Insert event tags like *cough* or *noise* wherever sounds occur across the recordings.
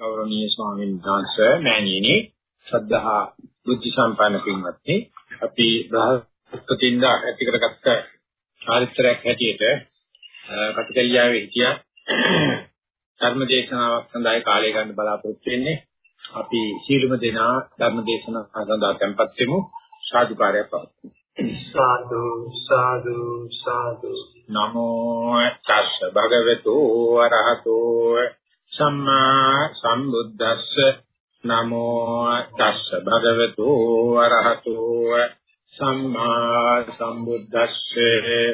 ගෞරවනීය ස්වාමීන් වහන්සේ මෑණියනි ශ්‍රද්ධහා බුද්ධ සම්පන්න පින්වත්නි අපි බ්‍රහස්පතින්ද ඇති කරගත්ත චාරිත්‍රාක් හැටියට කටකලියාවේ හිටිය. ධර්ම දේශනාවක් සඳහා කාලය ගන්න බලාපොරොත්තු වෙන්නේ. අපි සීලම දෙනා ධර්ම දේශනාව සඳහා tempත් වෙමු. සාදුකාරය පවතුමු සාදු සාදු සාදු. නමෝ තස්ස භගවතු වරහතෝ සම්මා සම්බුද්දස්ස. නමෝ තස්ස භගවතු වරහතෝ. සම්මා සම්බුද්දස්සේ.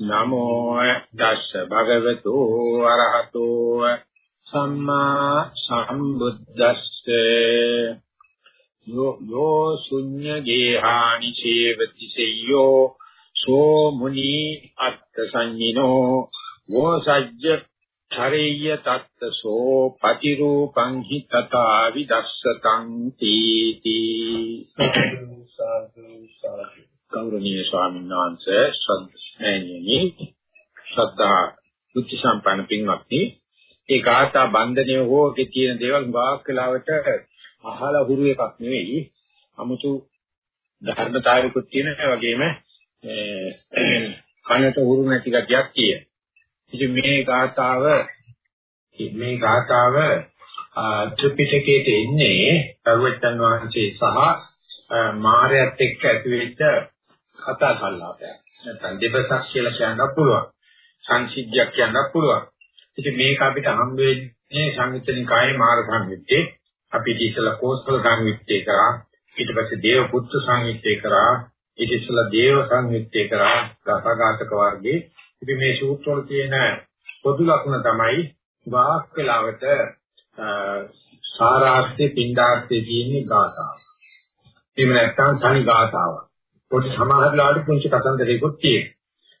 නමෝ තස්ස භගවතු වරහතෝ. සම්මා සම්බුද්දස්සේ. යෝ යෝ ශුඤ්ඤ ගේහානි සේවති සෙය්‍යෝ. සෝ මුනි අත්ථ සංඤිනෝ. වෝ සජ්ජ චරේය තත්තසෝ පටිරූපං හි තථා විදස්සතං තීති. ගෞරවනීය ස්වාමීන් වහන්සේ සම්ස්නේයනි ශ්‍රද්ධා උච්ච සම්පන්න පින්වත්නි ඒ ගාථා බන්ධනය හෝ කියන දේවල් වාක් කාලවට අහලා හුරු එකක් නෙවෙයි. 아무තු ධර්මතාවයකුත් තියෙන වගේම කනට හුරු නැති ගතියක් තියෙනවා ඉතින් මේ ගාථාව මේ ගාථාව ත්‍රිපිටකයේ එන්නේ සර්වජන් වහන්සේ සහ මාරයත් එක්ක ඇතිවෙච්ච කතා සංවාදයක්. නැත්නම් දෙබසක් කියලා කියන්න පුළුවන්. සංසිද්ධියක් කියන්න පුළුවන්. ඉතින් මේක අපිට හම් වෙන්නේ සංයුත්තනිකායේ මාර සංයුත්තේ. අපි ඉතිසලා කෝස්පල සංයුත්තේ කරා. ඊට පස්සේ දේව පුත්‍ර සංයුත්තේ කරා. ඊට ඉස්සලා දේව සංයුත්තේ කරා. ගතගාතක වර්ගයේ ඉතින් මේ සූත්‍ර වල තියෙන පොදු ලක්ෂණ තමයි වාක් වේලාවට සාරාර්ථේ පින්ඩාර්ථේ තියෙන ගාථාව. එහෙම නැත්නම් තනි ගාථාව. පොඩි සමාහරලාට පුංචි කතන්දරයකුත් තියෙනවා.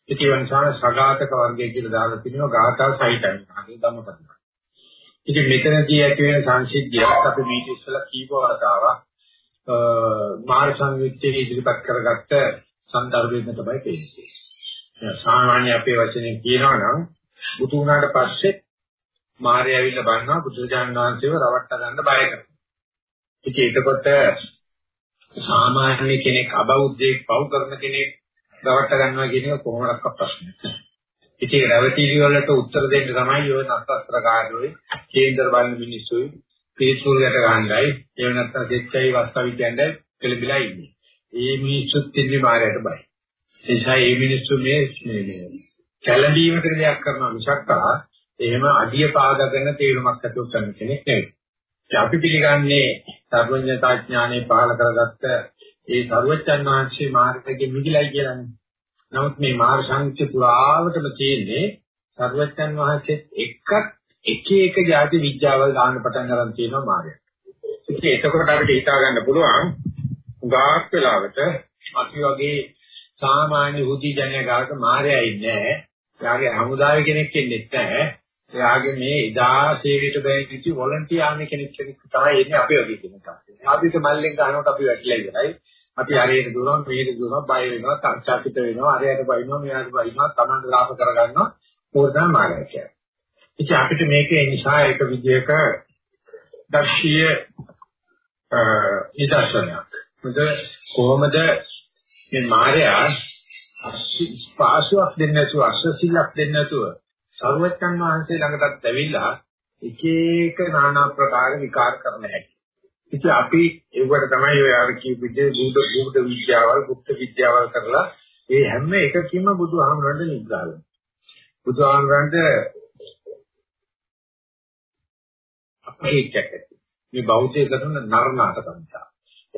ඉතින් ඒ නිසා සගාතක වර්ගය කියලා දාලා තිනවා ගාථා සහිතයි. අනේ ධම්මපදයි. ඉතින් මෙතනදී ඇති වෙන සංසිද්ධියක් අපි මේක ඉස්සලා කීප වතාවක් මාර්ග සංයුත්තේ ඉදිරිපත් කරගත්ත සන්දර්භයෙන් තමයි පේන්නේ. සාමාන්‍ය අපේ වචනෙන් කියනවා නම් බුදු වුණාට පස්සේ මාර්ය ඇවිල්ලා බලනවා බුදුරජාණන් වහන්සේව රවට්ට ගන්න බය කරනවා. ඉතින් එතකොට සාමාන්‍ය කෙනෙක් අබෞද්ධයෙක් පව් කරන කෙනෙක් රවට්ට ගන්නවා කියන එක කොහොමදක් ප්‍රශ්නයක්. ඉතින් රැවටිලි වලට උත්තර දෙන්න තමයි ඔය නත්තත්‍රකාරයෝයි කේන්දර බලන මිනිස්සුයි පිරිසුල්කට ගන්නයි එහෙම නැත්නම් දෙච්චයි වස්තාවි කියන්නේ පෙළඹිලා ඉන්නේ. ඒ මිනිස්සුත් ඉන්නේ මායයට බයි. නිසා මේ මිනිස්සු මේ මේ කැළඹීමකට දෙයක් කරනවා මිසක් එහෙම අඩිය පාදගෙන තේරුමක් ඇතුව කරන කෙනෙක් නෙවෙයි. අපි පිළිගන්නේ සර්වඥතා ඥානෙ පහල කරගත්ත ඒ සර්වඥාන් වහන්සේ මාර්ගයේ මිදිලයි කියලානේ. නමුත් මේ මාර්ග සංකේත පුරාවටම තියෙන්නේ සර්වඥාන් වහන්සේත් එක්ක එක එක જાති විද්‍යාවල් දාන්න පටන් ගන්න තියෙනවා මාර්ගය. ඉතින් එතකොට අපිට හිතා ගන්න පුළුවන් ගාක් වෙලාවට අපි වගේ සාමාන්‍ය හුදි ජනයා ගාවට මායя ඉන්නේ නැහැ. එයාගේ හමුදාවේ කෙනෙක් ඉන්නේ නැහැ. එයාගේ මේ ඉදා සේවයට බැඳිච්ච වොලන්ටියර් ආර්මි කෙනෙක් කෙනෙක් තමයි ඉන්නේ අපේ වගේ කෙනෙක්. ආපිට මල්ලෙන් ගන්නකොට අපි වැටිලා ඉවරයි. අපි හරියට දුවනවා, මෙහෙට දුවනවා, බය වෙනවා, සංචාකිත වෙනවා, හරියට බයිනවා, මෙයාට බයිනවා, තමන්ට ලාභ කරගන්නවා. ඕකම මායя කියන්නේ. ඉතින් අපිට මේකේ නිසා එක විදියක දක්ෂීය නිදර්ශනයක්. මොකද කොහොමද මේ මායයා ස්පාසුවක් දෙන්නේ නැතුව අශ්‍රසිල්ලක් දෙන්නේ නැතුව සර්වඥන් වහන්සේ ළඟටත් ඇවිල්ලා එක එක নানা ප්‍රකාර විකාර කරන හැටි. ඉතින් අපි ඒවට තමයි ඔය අර කියපු දේ බුද්ධ බුද්ධ විද්‍යාවල්, গুপ্ত විද්‍යාවල් කරලා ඒ හැම එකකින්ම බුදුහාමරණ නිග්‍රහ කරනවා. බුදුහාමරණට අපේ චකති. මේ බෞද්ධය කරන නරනාටක නිසා.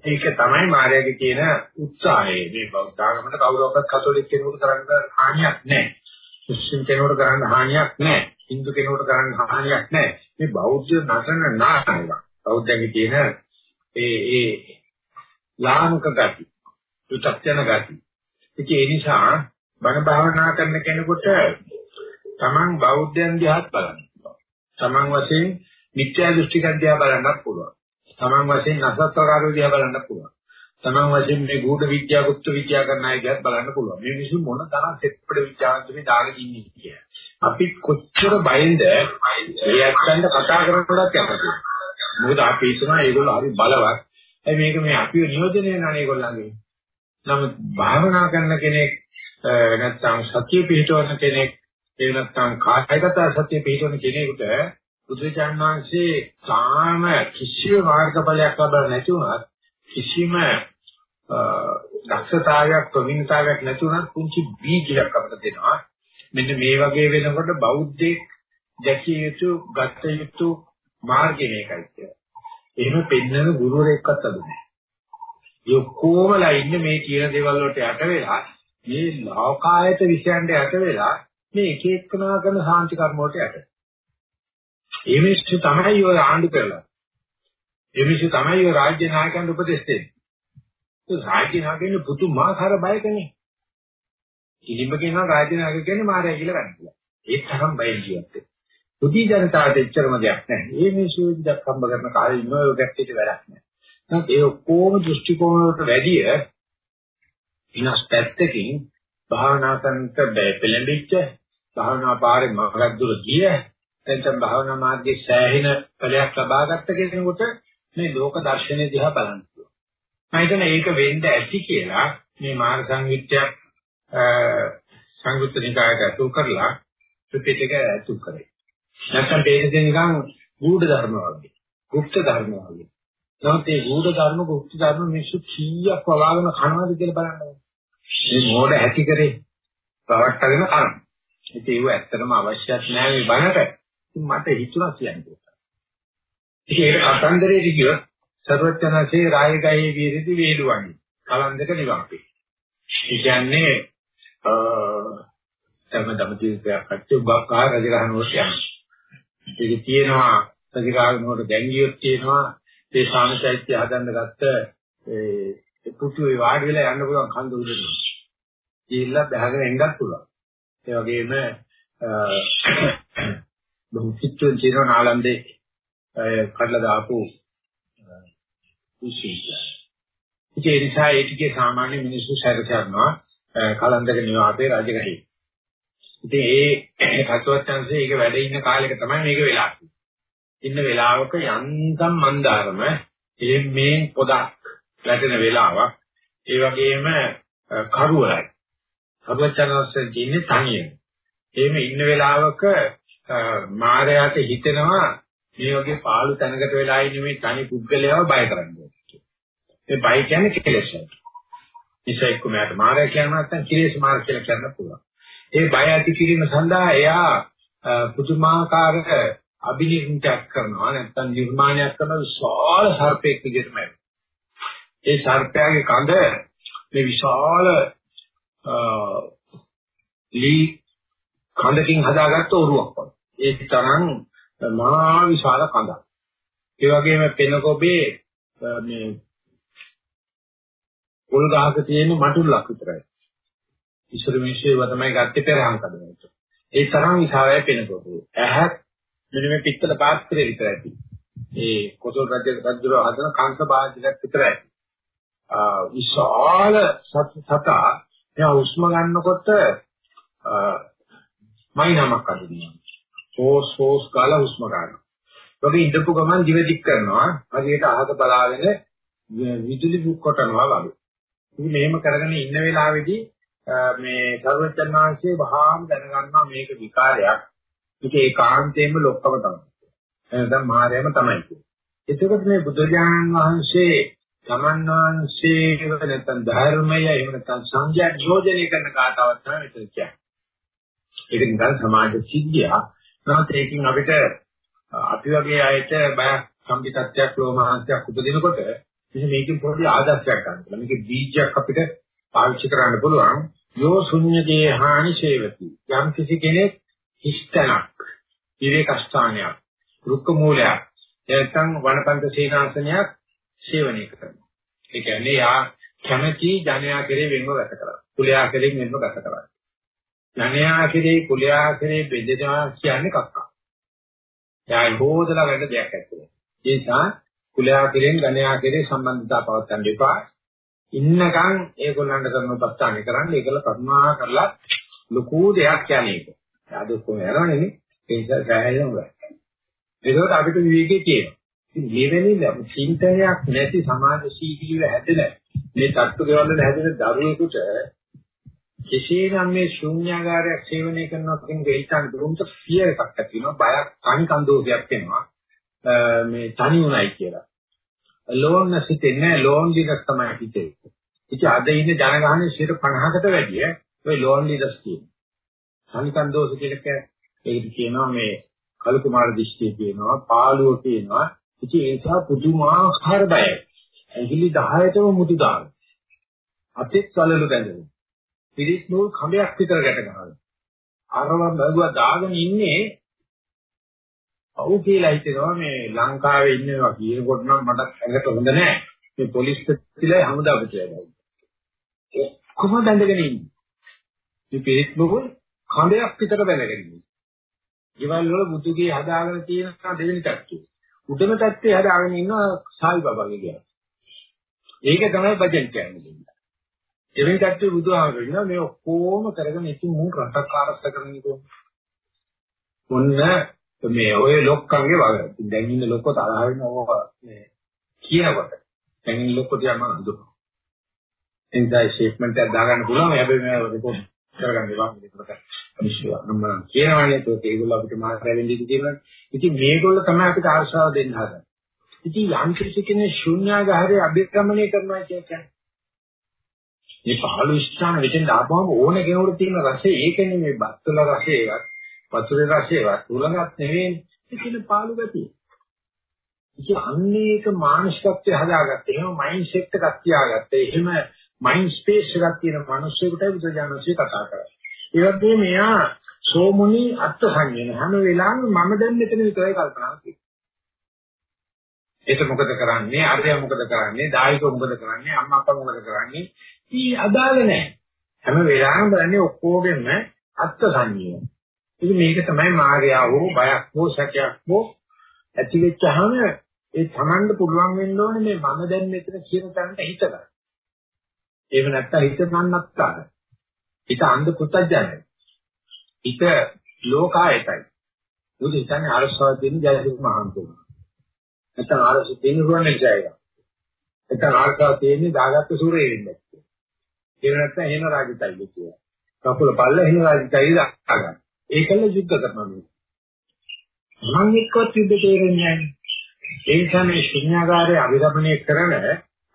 ඒක තමයි මායාවේ තියෙන උත්සාහය. මේ බෞද්ධ ආගමකට කවුරක්වත් කතෝලික කෙනෙකුට කරන්න හානියක් නැහැ. ක්‍රිස්තියානි කෙනෙකුට කරන්න හානියක් නැහැ. Hindu කෙනෙකුට කරන්න හානියක් නැහැ. මේ බෞද්ධ නටන නාටකයක්. බෞද්ධයන්ගේ තියෙන ඒ ඒ ලාමක ගති, උත්ත්‍යන ගති. ඒ නිසා බණ භාවනා කරන කෙනෙකුට තමන් බෞද්ධයන් දිහාත් බලන්න. තමන් වශයෙන් මිත්‍යා දෘෂ්ටිකක් දිහා බලන්නත් පුළුවන්. තමන් වශයෙන් නසත්කාරෝ දිහා බලන්න පුළුවන්. තමන් වශයෙන් මේ ගුඪ විද්‍යා, ගුප්ත විද්‍යා කරන අය දිහා බලන්න පුළුවන්. මේ මිනිස්සු මොන තරම් සෙට්පඩ විද්‍යාවන්ත මේ දාගෙන ඉන්නේ කියලා. අපි කොච්චර බයෙන්ද ඒ ඇත්තන්ට කතා කරනකොටත් කැමතියි. මොකද අපි හිතනවා ඒගොල්ලෝ හරි බලවත්. ඒ මේක මේ අපිව නියෝජනය කරන ඒගොල්ලන්ගේ. නමුත් භාවනා කරන කෙනෙක් නැත්නම් සතිය පිහිටවන කෙනෙක් ඒ නැත්නම් කායගත සතිය පිහිටවන කෙනෙකුට බුදුචාන් වහන්සේ සාම කිසිම මාර්ගඵලයක් ලබා නැති වුණත් කිසිම දක්ෂතාවයක් ප්‍රවීණතාවයක් නැති වුණත් කුංචි බීජයක් අපිට දෙනවා. මෙන්න මේ වගේ වෙනකොට බෞද්ධෙක් දැකිය යුතු, ගත යුතු මාර්ගය මේකයි කියලා. එහෙම පෙන්වන ගුරුවරයෙක්වත් අද නැහැ. ඒ ඔක්කොමලා ඉන්නේ මේ කියන දේවල් වලට යට වෙලා මේ ලෝකායත විෂයන්ට යට වෙලා මේ එක එක්කනා කරන සාන්ති කර්ම වලට යට. ඒ මිනිස්සු තමයි ඔය ආණ්ඩු කරලා. ඒ මිනිස්සු තමයි ඔය රාජ්‍ය නායකයන්ට උපදෙස් දෙන්නේ. ඒ රාජ්‍ය නායකයන් පුදුමාකාර බයකනේ. ඉලිම්බ කියනවා රාජ්‍ය නායක කියන්නේ මාරය කියලා ගන්නවා. ඒ තරම් බයෙන් කියත්තේ. පුදී ජනතාවට එච්චරම දෙයක් නැහැ. මේ මිනිස්සු ඉඳක් සම්බ කරන කාලේ ඉන්න ඔය ගැටේට වැඩක් නැහැ. නැත්නම් ඒ ඔක්කොම දෘෂ්ටි කෝණ වලට වැඩිය විනාශ පැත්තකින් භාවනා කරන්නට පෙළඹිච්ච භාවනා පාරේ මගක් දුර ගිය එතෙන් භාවනා මාර්ගයේ සෑහෙන ඵලයක් ලබාගත්ත කෙනෙකුට මේ ලෝක දර්ශනය දිහා බලන්න පුළුවන්. මම හිතන්නේ ඒක වෙන්න ඇති කියලා මේ මාර්ග සංවිත්‍යක් සංයුත්ත නිකායට අතුල් කරලා ත්‍රිපිටක අතුල් කරේ. නැත්නම් තේරෙන්නේ නිකන් ගුඪ ධර්ම වගේ. গুপ্ত ධර්ම වගේ. නමුත් මේ ගුඪ ධර්ම গুপ্ত ධර්ම මිනිස්සු කීයක් වවාගෙන කනවාද කියලා බලන්න. මේ මොඩ ඇති කරේ පවට්ටගෙන කන. ඉතින් ඒව ඇත්තටම අවශ්‍යත් නෑ මේ බණට. මට හිතුණා කියන්නේ. ඉතින් ඒක අතන්දරේදී කියොත් සර්වඥාසේ රායගයේ වීරිදි වේලුවනි. කලන්දක නිවාපේ. ඒ කියන්නේ අ තම තම ජීවිතයක් අච්චු බක්කා රජගහනුවට යනවා. ඒක තියෙනවා රජගහනුවට ගැංගියක් තියෙනවා ඒ සාමචෛත්‍ය හදන්න ගත්ත ඒ පුතුේ වාඩි වෙලා යන්න පුළුවන් කන්ද උඩට. ගිහිල්ලා බහගෙන එන්නත් පුළුවන්. ඒ වගේම බොහෝ පිටුන් කියන නාලන්දේ කඩලා දාපු උසිය. ඒ නිසා ඒ ටිකේ සාමාන්‍ය මිනිස්සු සැර කරනවා කලන්දක නිවාපේ රජගහේ. ඉතින් ඒ කසවත්යන්සේ ඒක වැඩ ඉන්න කාලෙක තමයි මේක වෙලා ඉන්න වෙලාවක යන්තම් මන්දාරම එම්මේ පොදක් වැටෙන වෙලාවක් ඒ වගේම කරුවලයි. කරුවචනස්සේ ඉන්නේ තනියෙන්. එහෙම ඉන්න වෙලාවක මායයට හිතෙනවා මේ වගේ පාළු තැනකට වෙලා ඉන්නේ මේ තනි පුද්ගලයාව බය කරන්නේ. ඒ බය කියන්නේ කෙලෙස්. නිසා එක්ක මට මායя කියනවා නැත්නම් කෙලෙස් මාර්ග කියලා කියන්න පුළුවන්. ඒ බය ඇති කිරීම සඳහා එයා පුදුමාකාර අභිනිර්මිතයක් කරනවා නැත්නම් නිර්මාණයක් කරන විශාල සර්පෙක් විදිහටම ඒ සර්පයාගේ කඳ මේ විශාල ලී කඳකින් හදාගත්ත ඔරුවක් වගේ. ඒ තරම් මහා විශාල කඳක්. ඒ වගේම පෙනකොබේ මේ පොල් ගහක තියෙන මටුල්ලක් විතරයි. ඉස්සර මිනිස්සු ඒවා තමයි ගත්තේ පෙරහන් කඩනකොට. ඒ තරම් විශාලයි පෙනකොබේ. ඇහක් මෙන්න මේ පිත්තල පාත්‍රය විතරයි. ඒ කොසල් රජ රජුව හදන කාංශ භාජනයක් විතරයි. විශාල සතා එයා හුස්ම ගන්නකොට මයිනමක් අදිනවා. හෝස් හෝස් කාලා හුස්ම ගන්නවා. වගේ ඉඳපු ගමන් දිව දික් කරනවා. හරියට අහක බලාගෙන විදුලි බුක් කොටනවා වගේ. ඉතින් මෙහෙම කරගෙන ඉන්න වෙලාවේදී මේ සර්වඥාන් වහන්සේ වහාම දැනගන්නවා මේක විකාරයක්. මේක ඒකාන්තයෙන්ම ලොක්කම තමයි. එහෙනම් මායයම තමයි කියන්නේ. එතකොට මේ බුදුජානන් වහන්සේ තමන් වහන්සේ නැත්නම් ධර්මය එහෙම නැත්නම් සංඥා නියෝජනය කරන කාටවත් තමයි මෙතන කියන්නේ. ඒක නිකන් සමාජ සිද්ධියක්. නමුත් ඒකෙන් අපිට අපි වගේ අයට බය සම්පිතත්වයක් ලෝමහාන්තයක් උපදිනකොට ඉතින් මේකෙන් පොඩි ආදර්ශයක් ගන්න. මේකේ බීජයක් අපිට පාවිච්චි කරන්න පුළුවන්. යෝ ශුන්‍යදී හානි සේවති. යම් කිසි කෙනෙක් හිස්තනක්, විවේක ස්ථානයක්, රුක්ක මූලයක්, නැත්නම් වනපන්ත සීනාසනයක් සේවනය කරනවා. ඒ කියන්නේ යා කැමැති ජනයා කෙරේ වෙනව ගත කරා. කුලයා කෙරේ වෙනව ගත කරා. ජනයා කෙරේ කුලයා කෙරේ බෙදෙනවා කියන්නේ කක්කා. යා හොදලා වැඩ දෙයක් ඇත්තේ. ඒ නිසා කුලයා කෙරෙන් ජනයා කෙරේ සම්බන්ධතාව පවත්වන්න එපා. ඉන්නකම් ඒගොල්ලන්ට කරන උපස්ථාන කරන්න ඒකල කරුණා කරලා ලොකු දෙයක් කියන්නේ ඒක. ආද කොහේ යනවනේ ඒ නිසා සෑහෙන උගා. ඒකෝට අපිට විවේකී තියෙනවා. මෙවැනි චින්තනයක් නැති සමාජශීලීව හැදෙන මේ තත්ත්ව ගෙවල් වල හැදෙන දරුවෙකුට කෙසේනම් මේ ශුන්‍යාගාරයක් සේවනය කරනවා කියන එක හිතන්න දුරුන්ට පිය එකක් ඇති වෙනවා බයක් කනිකන් දෝෂයක් වෙනවා මේ තනි උනායි කියලා. ලෝන්නස් හිතෙන්නේ ලෝන්ලිනස් තමයි හිතේ. ඉතින් අද ඉන්න ජනගහනයේ 50කට වැඩිය ඔය ලෝන්ලිනස් කියනවා කනිකන් දෝෂ කියලා ඒකට කියනවා මේ කලු කුමාර දිෂ්ටිය කියනවා පාළුව කියනවා. ඉතින් ඒ නිසා පුදුමාකාර බයයි. ඇඟිලි 10ටම මුතු දාන අතෙත් කලලු බැඳෙනවා. පිරිස් නූල් කඹයක් විතර ගැට ගන්නවා. අරව බැලුවා දාගෙන ඉන්නේ ඔව් කියලා හිතෙනවා මේ ලංකාවේ ඉන්නවා කියනකොට නම් මට ඇඟට හොඳ නෑ. මේ පොලිස් පෙත්තිලයි හමුදාව කියලා. ඔක්කොම බැඳගෙන ඉන්නේ. මේ පිරිස් නූල් කඹයක් විතර බැඳගෙන ඉන්නේ. ඊවල වල බුදුගේ හදාගෙන තියෙන දෙවෙනි තත්ත්වය. උඩම තත්ත්වයේ හදාගෙන ඉන්නවා සායි බබාගේ කියලා. ඒක තමයි බජන් කියන්නේ. එවැනි කට්ටිය බුදුහාමර ඉන්නවා මේ ඔක්කොම කරගෙන ඉතින් මූ රටක් ආරස්ස කරන්නේ කොහොමද? මොන්න මේ ඔය ලොක්කන්ගේ වගේ. දැන් ඉන්න ලොක්කෝ තරහ වෙනව මේ කියනකොට. දැන් ඉන්න ලොක්කෝ තියා මම හඳුනනවා. එන්සයි ස්ටේට්මන්ට් එකක් දාගන්න පුළුවන්. හැබැයි මම රිපෝට් කරගන්න එපා මේකට. අනිශ්චිතව මම කියනවානේ તો ඒගොල්ලෝ අපිට මාර්ගය වෙන්නේ තියෙනවා. ඉතින් මේගොල්ලෝ තමයි අපිට ආශාව දෙන්න හදන්නේ. ඉතින් යම් කිසි කෙනෙක් ශුන්‍යාගාරයේ අභික්‍රමණය කරනවා කියන්නේ මේ පහළ ස්ථාන වෙතෙන් ආපුවම ඕන කෙනෙකුට තියෙන රසය ඒකනේ මේ බත්තුල රසයවත් වතුරේ රසයවත් උලඟක් නෙවෙයි ඒකේ පාළු ගතිය. ඉතින් අන්නේක මානසිකත්වය හදාගත්තේ එහෙම මයින්ඩ් සෙට් එකක් තියාගත්තේ එහෙම මයින්ඩ් ස්පේස් එකක් තියෙන මිනිස්සුෙකුට බුදුජානකසේ කතා කරන්නේ. ඒ වගේම මෙයා සෝමුනි අත්ථ සංයන හැම වෙලාවෙම මම දැන් මෙතන විතරයි කල්පනා කරන්නේ. ඒක මොකද කරන්නේ? අරය මොකද කරන්නේ? දායක මොකද කරන්නේ? අම්මා අප්පා මොකද කරන්නේ? ඊ අදාළ නැහැ. හැම වෙලාවෙම බලන්නේ ඔක්කොගෙම අත්ත් සංයම. ඉතින් මේක තමයි මාර්යා හෝ බයක් හෝ සැකයක් හෝ ඇති වෙච්චහම ඒ තමන්ට පුළුවන් වෙන්න ඕනේ මේ මම දැන් මෙතන කියන තැනට හිත ගන්න. එහෙම නැත්නම් හිත සම්නත්තාර. හිත අන්ධ පුතඥය. හිත ලෝකායතයි. මොකද හිතන්නේ අරසාව දෙන ජයසිංහ මහන්තුමා. නැත්නම් ආරස දෙන රුවන්වැලි ජයගා. නැත්නම් ආරසාව දෙන්නේ දාගත්තු සූරේ වෙන්නේ. ඒ නැත්නම් එහෙම රාජිතයිද කියලා. කකුල පල්ල එහෙම රාජිතයි දාගන්න. ඒකල යුද්ධ කරනවා මේ. මම එක්කවත් යුද්ධ තේරෙන්නේ නැහැ. ඒ නිසා මේ ශුන්‍යාගාරයේ අභිරමණය කරන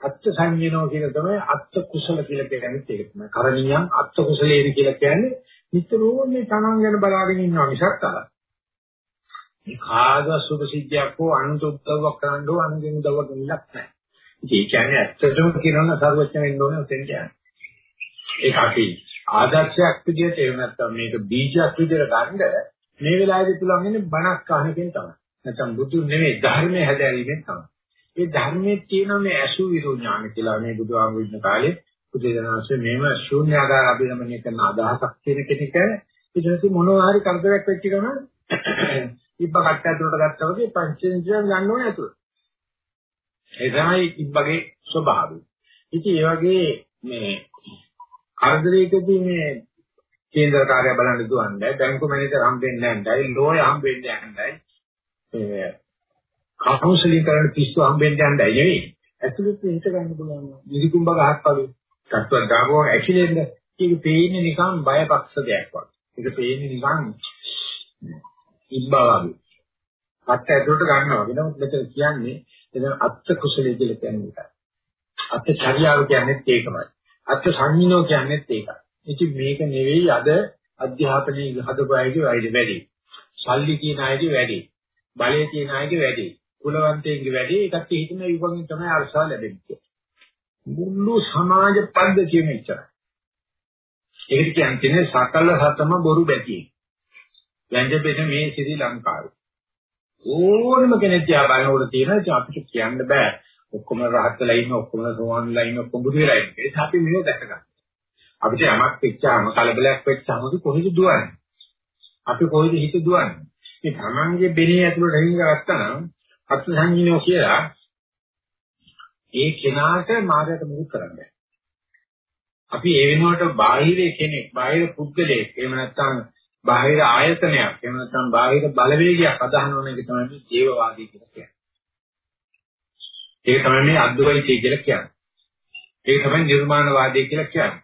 අත්ත් සංයනෝ කියන තමයි අත්ත් කුසල කියලා කියන්නේ ඒක තමයි. කරණීයම් අත්ත් කුසලේන කියලා කියන්නේ නිතරම මේ තමන් ගැන බලාගෙන ඉන්නවා මිසක් අර. මේ කාග සුභ සිද්ධියක් හෝ අනුන්ට උදව්වක් කරන්න ඕ අනුන්ගෙන් උදව්වක් දෙන්නක් නැහැ. ඒ කියන්නේ ඇත්තටම කියනවා සර්වඥ වෙන්න ඕනේ උතෙන් කියන්නේ. ඒක අපි ආදර්ශයක් විදිහට එහෙම නැත්නම් මේක බීජයක් විදිහට ගන්න මේ වෙලාවේදී පුළුවන් ඉන්නේ බණක් අහනකින් තමයි. නැත්නම් බුදු නෙමෙයි ධර්මයේ හැදෑරීමෙන් තමයි. ඒ ධර්මයේ තියෙන මේ අසු විරු ඥාන කියලා මේ බුදුආගම ඉන්න කාලේ බුදුදහමසේ මේව ශූන්‍යාකාර අභිරමණය කරන අදහසක් කියන කෙනෙක් ඊට පස්සේ මොනවා හරි කරදරයක් වෙච්ච ගමන් ඉබ්බ කට්ට ඇතුලට ගත්තා වගේ පංචේන්ද්‍රියන් ගන්න ඕනේ ඇතුල. ඒ තමයි ඉබ්බගේ ස්වභාවය. ඉතින් ඒ වගේ මේ කරදරයකදී මේ කේන්දර කාර්යය බලන්න දුවන්නේ බැංකු මැනේජර් හම්බෙන්නේ නැහැ ලෝය හම්බෙන්නේ නැහැ ඒ කවුන්සලින් කරන පිස්සු හම්බෙන්නේ නැහැ නෙවෙයි. ඇතුළත හිත ගන්න පුළුවන්. නිදිකුඹ ගහක් වගේ කට්ටුවක් දාපුවම ඇකිලෙන්න ඒක පේන්නේ නිකන් බයපක්ෂ දෙයක් වගේ. ඒක පේන්නේ නිකන් ඉබ්බා වගේ. අත් ඇතුළට ගන්නවා. වෙනම මෙතන කියන්නේ එතන අත්ත් කුසලයේ කියලා කියන්නේ අත්ත් චර්යාව කියන්නේ ඒකමයි. අත්‍ය සංහිනෝ කියන්නේත් ඒකයි. ඉතින් මේක නෙවෙයි අද අධ්‍යාපනයේ හදපුවාගේ වැඩි. සල්ලි කියන අයගේ වැඩි. බලය කියන අයගේ වැඩි. කුලවන්තයෙක්ගේ වැඩි. ඒකට හිතන විභාගයෙන් තමයි අරසාව ලැබෙන්නේ. මුළු සමාජ පද්ධතියම ඉච්චරයි. ඒකට කියන්නේ සකල සතම බොරු බැතියි. යංජබෙන මේ ශ්‍රී ලංකාවේ. ඕනම කෙනෙක් දිහා බලනකොට තියෙනවා අපිට කියන්න බෑ. ඔක්කොම රහත් වෙලා ඉන්න ඔක්කොම සෝවාන් වෙලා ඉන්න ඔක්කොම බුදු වෙලා ඉන්න. ඒක අපි මේක දැක ගන්න. අපිට යමක් වෙච්චාම කලබලයක් වෙච්චාම කොහෙද දුවන්නේ? අපි කොහෙද හිත දුවන්නේ? මේ තමන්ගේ බෙනේ ඇතුළට හිංග ගත්තා නම් අත් සංජිනෝ කියලා ඒ කෙනාට මාර්ගයට මුහුත් කරන්න බෑ. අපි ඒ වෙනුවට බාහිර කෙනෙක්, බාහිර පුද්ගලයෙක්, එහෙම නැත්නම් බාහිර ආයතනයක්, එහෙම නැත්නම් බාහිර බලවේගයක් අදහන ඕන එක තමයි ජීවවාදී කියලා කියන්නේ. ඒක තමයි මේ අද්වෛතය කියලා කියන්නේ. ඒක තමයි නිර්මාණවාදය කියලා කියන්නේ.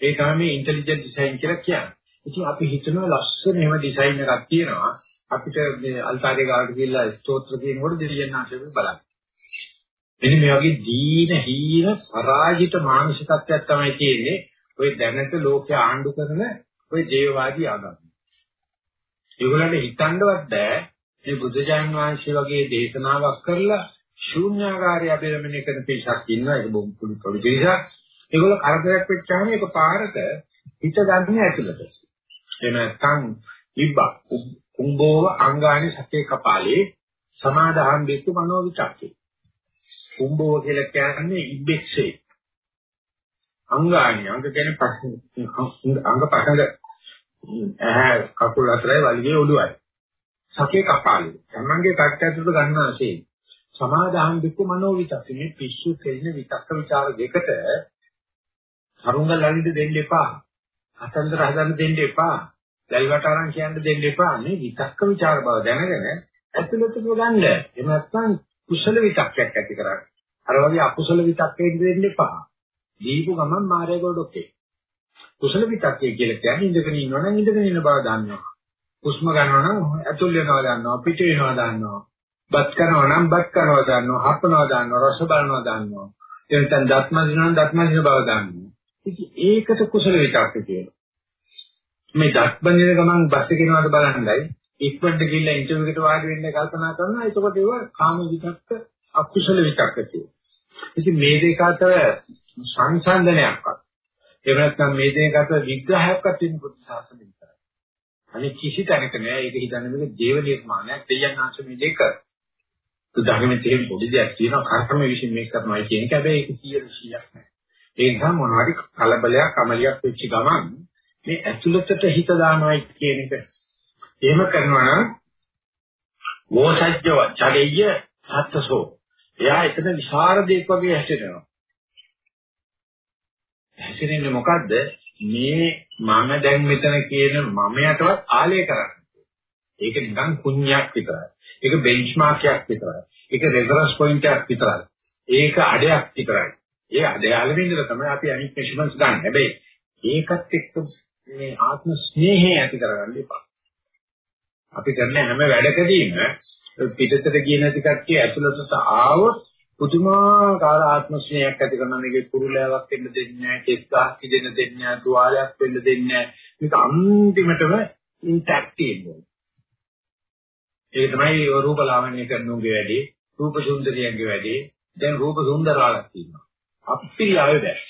ඒක තමයි මේ ඉන්ටෙලිජන්ට් ඩිසයින් කියලා කියන්නේ. ඉතින් අපි හිතනවා ලස්සන එහෙම ඩිසයින් එකක් තියෙනවා. අපිට මේ අල්තාරේ ගාවට ගිහිල්ලා ස්තෝත්‍ර කියනකොට දෙවියන් ආශිර්වාද බලන්න. එනි මේ වගේ දීන හීන පරාජිත මානසිකත්වයක් තමයි තියෙන්නේ. ඔය දැනට ලෝකය ආණ්ඩු කරන ඔය දේවවාදී ආගම. ඒගොල්ලන්ට හිතන්නවත් බෑ මේ බුදුජාන් වහන්සේ වගේ දේශනාවක් කරලා ශූන්‍යාකාරය අපිරමණය කරන පිටක් ඉන්නවා ඒක බොහොම පුඩු පොඩි පිටක්. ඒගොල්ලෝ කරදරයක් වෙච්චාම ඒක පාරට හිත ගන්න ඇතුළට. එහෙම නැත්නම් ඉබ්බා කුම්බෝව අංගානි සතේ කපාලේ සමාදාහම් බෙත්තු මනෝ විචක්කේ. කුම්බෝව කියලා කියන්නේ ඉබ්බෙක්සේ. අංගානි අංග කියන්නේ පස්සෙන් අංග පසඟ ඇහැ කකුල් අතරයි වලිගේ ඔළුවයි. සතේ කපාලේ. තමන්ගේ කට්ට ඇතුළට ගන්න ආශේ. සමාදාහන් දුක්ඛ මනෝ විතක්ක මේ පිස්සු දෙන්න විතක්ක ਵਿਚාර දෙකට තරුංග ලැබෙද දෙන්න එපා. අසන්දර හදන්න දෙන්න එපා. දෛවටාරම් කියන්න දෙන්න එපා. මේ විතක්ක ਵਿਚාර බව දැනගෙන ඇතුළතම ගන්න එහෙම නැත්නම් කුසල විතක්කයක් ඇති කරගන්න. අර වගේ අකුසල විතක්කෙන් දෙන්න එපා. දීපු ගමන් මායя ගොඩොක්කේ කුසල විතක්කය කියලා කියන්නේ ඉඳගෙන ඉන්නවනම් ඉඳගෙන ඉන්න බව දන්නවා. හුස්ම ගන්නවා නම් ඇතුල් වෙනවා දන්නවා පිට වෙනවා දන්නවා. බත් කරනවා නම් බත් කරනවා දන්නවා, හපනවා දන්නවා, රස බලනවා දන්නවා. එතෙන් දත්ම දිනන දත්ම දින බව දන්නවා. ඉතින් ඒකට කුසල විතක්ක කියනවා. මේ දත්බන්දින ගමන් බස් එකේ යනවාද බලන්නයි ඉක්මනට ගිහිල්ලා ඉන්ටර්විව් එකට වාඩි වෙන්න කල්පනා කරනවා එතකොට ඒවා කාම විතක්ක අකුසල විතක්ක කියනවා. ඉතින් මේ දෙක අතර සංසන්දනයක්වත් එහෙම නැත්නම් මේ දෙක අතර විග්‍රහයක්වත් තියෙන බුද්ධ ශාසනය විතරයි. අනිත් කිසි තැනක නෑ ඒක හිතන්නේ මේක දේව නිර්මාණයක් දෙයයන් ආශ මේ දෙක. උදාහරණයක් තියෙන පොඩි දෙයක් තියෙනවා කර්ම විශ්ින් මේක කරනවා කියන එක හැබැයි ඒක 100 100ක් නෑ. ඒ නිසා මොනවාරි කලබලයක් අමලියක් වෙච්ච ගමන් මේ ඇතුළතට හිත දානවයි කියන එක. එහෙම කරනවා නම් මොසජ්ජව චලෙය සත්සෝ. එයා එතන විශාරදයක් වගේ හැසිරෙනවා. හැසිරෙන්නේ මොකද්ද? මේ මම දැන් මෙතන කියන මමයටවත් ආලය කරන්නේ. ඒක නිකන් කුණ්‍යක් විතරයි. ඒක බෙන්ච්මාර්ක්යක් විතරයි. ඒක රෙෆරන්ස් පොයින්ට් එකක් විතරයි. ඒක අඩයක් විතරයි. ඒ අධ්‍යාල බින්දල තමයි අපි අනිත් මෙෂර්මන්ට්ස් ගන්න. හැබැයි ඒකත් එක්ක මේ ආත්ම ස්නේහය ඇති කරගන්න එපා. අපි කරන හැම වැඩකදීම පිටතට ගිය නැති කට්ටිය ඇතුළතට ආවොත් පුදුමාකාර ආත්ම ස්නේහයක් ඇති කරන මේකේ කුරුලෑවක් වෙන්න දෙන්නේ නැහැ, කෙස් ගහක් දෙන්න දෙන්නේ නැහැ, තුවාලයක් වෙන්න දෙන්නේ නැහැ. මේක අන්තිමටම ඉන්ටැක්ට් තියෙනවා. ඒක තමයි රූප ලාවන්‍ය කරනුගේ වැඩි, රූප සුන්දරියන්ගේ වැඩි. දැන් රූප සුන්දරාලක් තියෙනවා. අප්පිරියාවේ බෑ.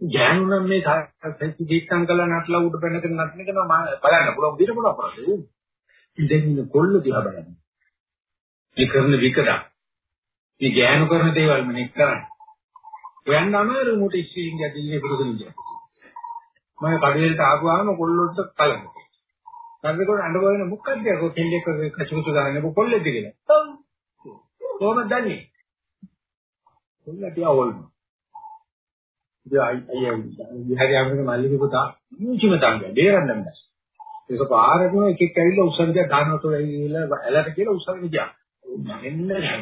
ගෑනුනම් මේ සැසි දීක්කම් කළා නටලා උඩ පැනගෙන නටන එක නම් බලන්න පුළුවන් විදිහට පුළුවන් අපරාධ. ඉතින් ඉන්න කොල්ල දිහා බලන්න. මේ කරන විකඩ. මේ ගෑනු කරන දේවල් මනෙක් කරන්නේ. හොයන්න අමාරු මුට ඉස්සින් ගැදින්නේ පුරුදුනින්ද. මම කඩේට ආපුවාම කොල්ලොත් කලන. කන්දේකොට අඬ බෝන මොකක්ද යකෝ කෙල්ලෙක් කචුකුතු ගන්න කොල්ලෙක්ද කියලා. කොහොමද දන්නේ? කොල්ලට යවල්න. ඉතින් අයියා විහාරය යන්නේ මල්ලිගේ පුතා මුචිම තමයි බේරන්න බෑ. ඒක පාරකම එකෙක් ඇවිල්ලා උස්සන් දිහා ගන්නතෝ ඇවිල්ලා ඇලට කියලා උස්සන් ගියා. මෙන්න නෑ.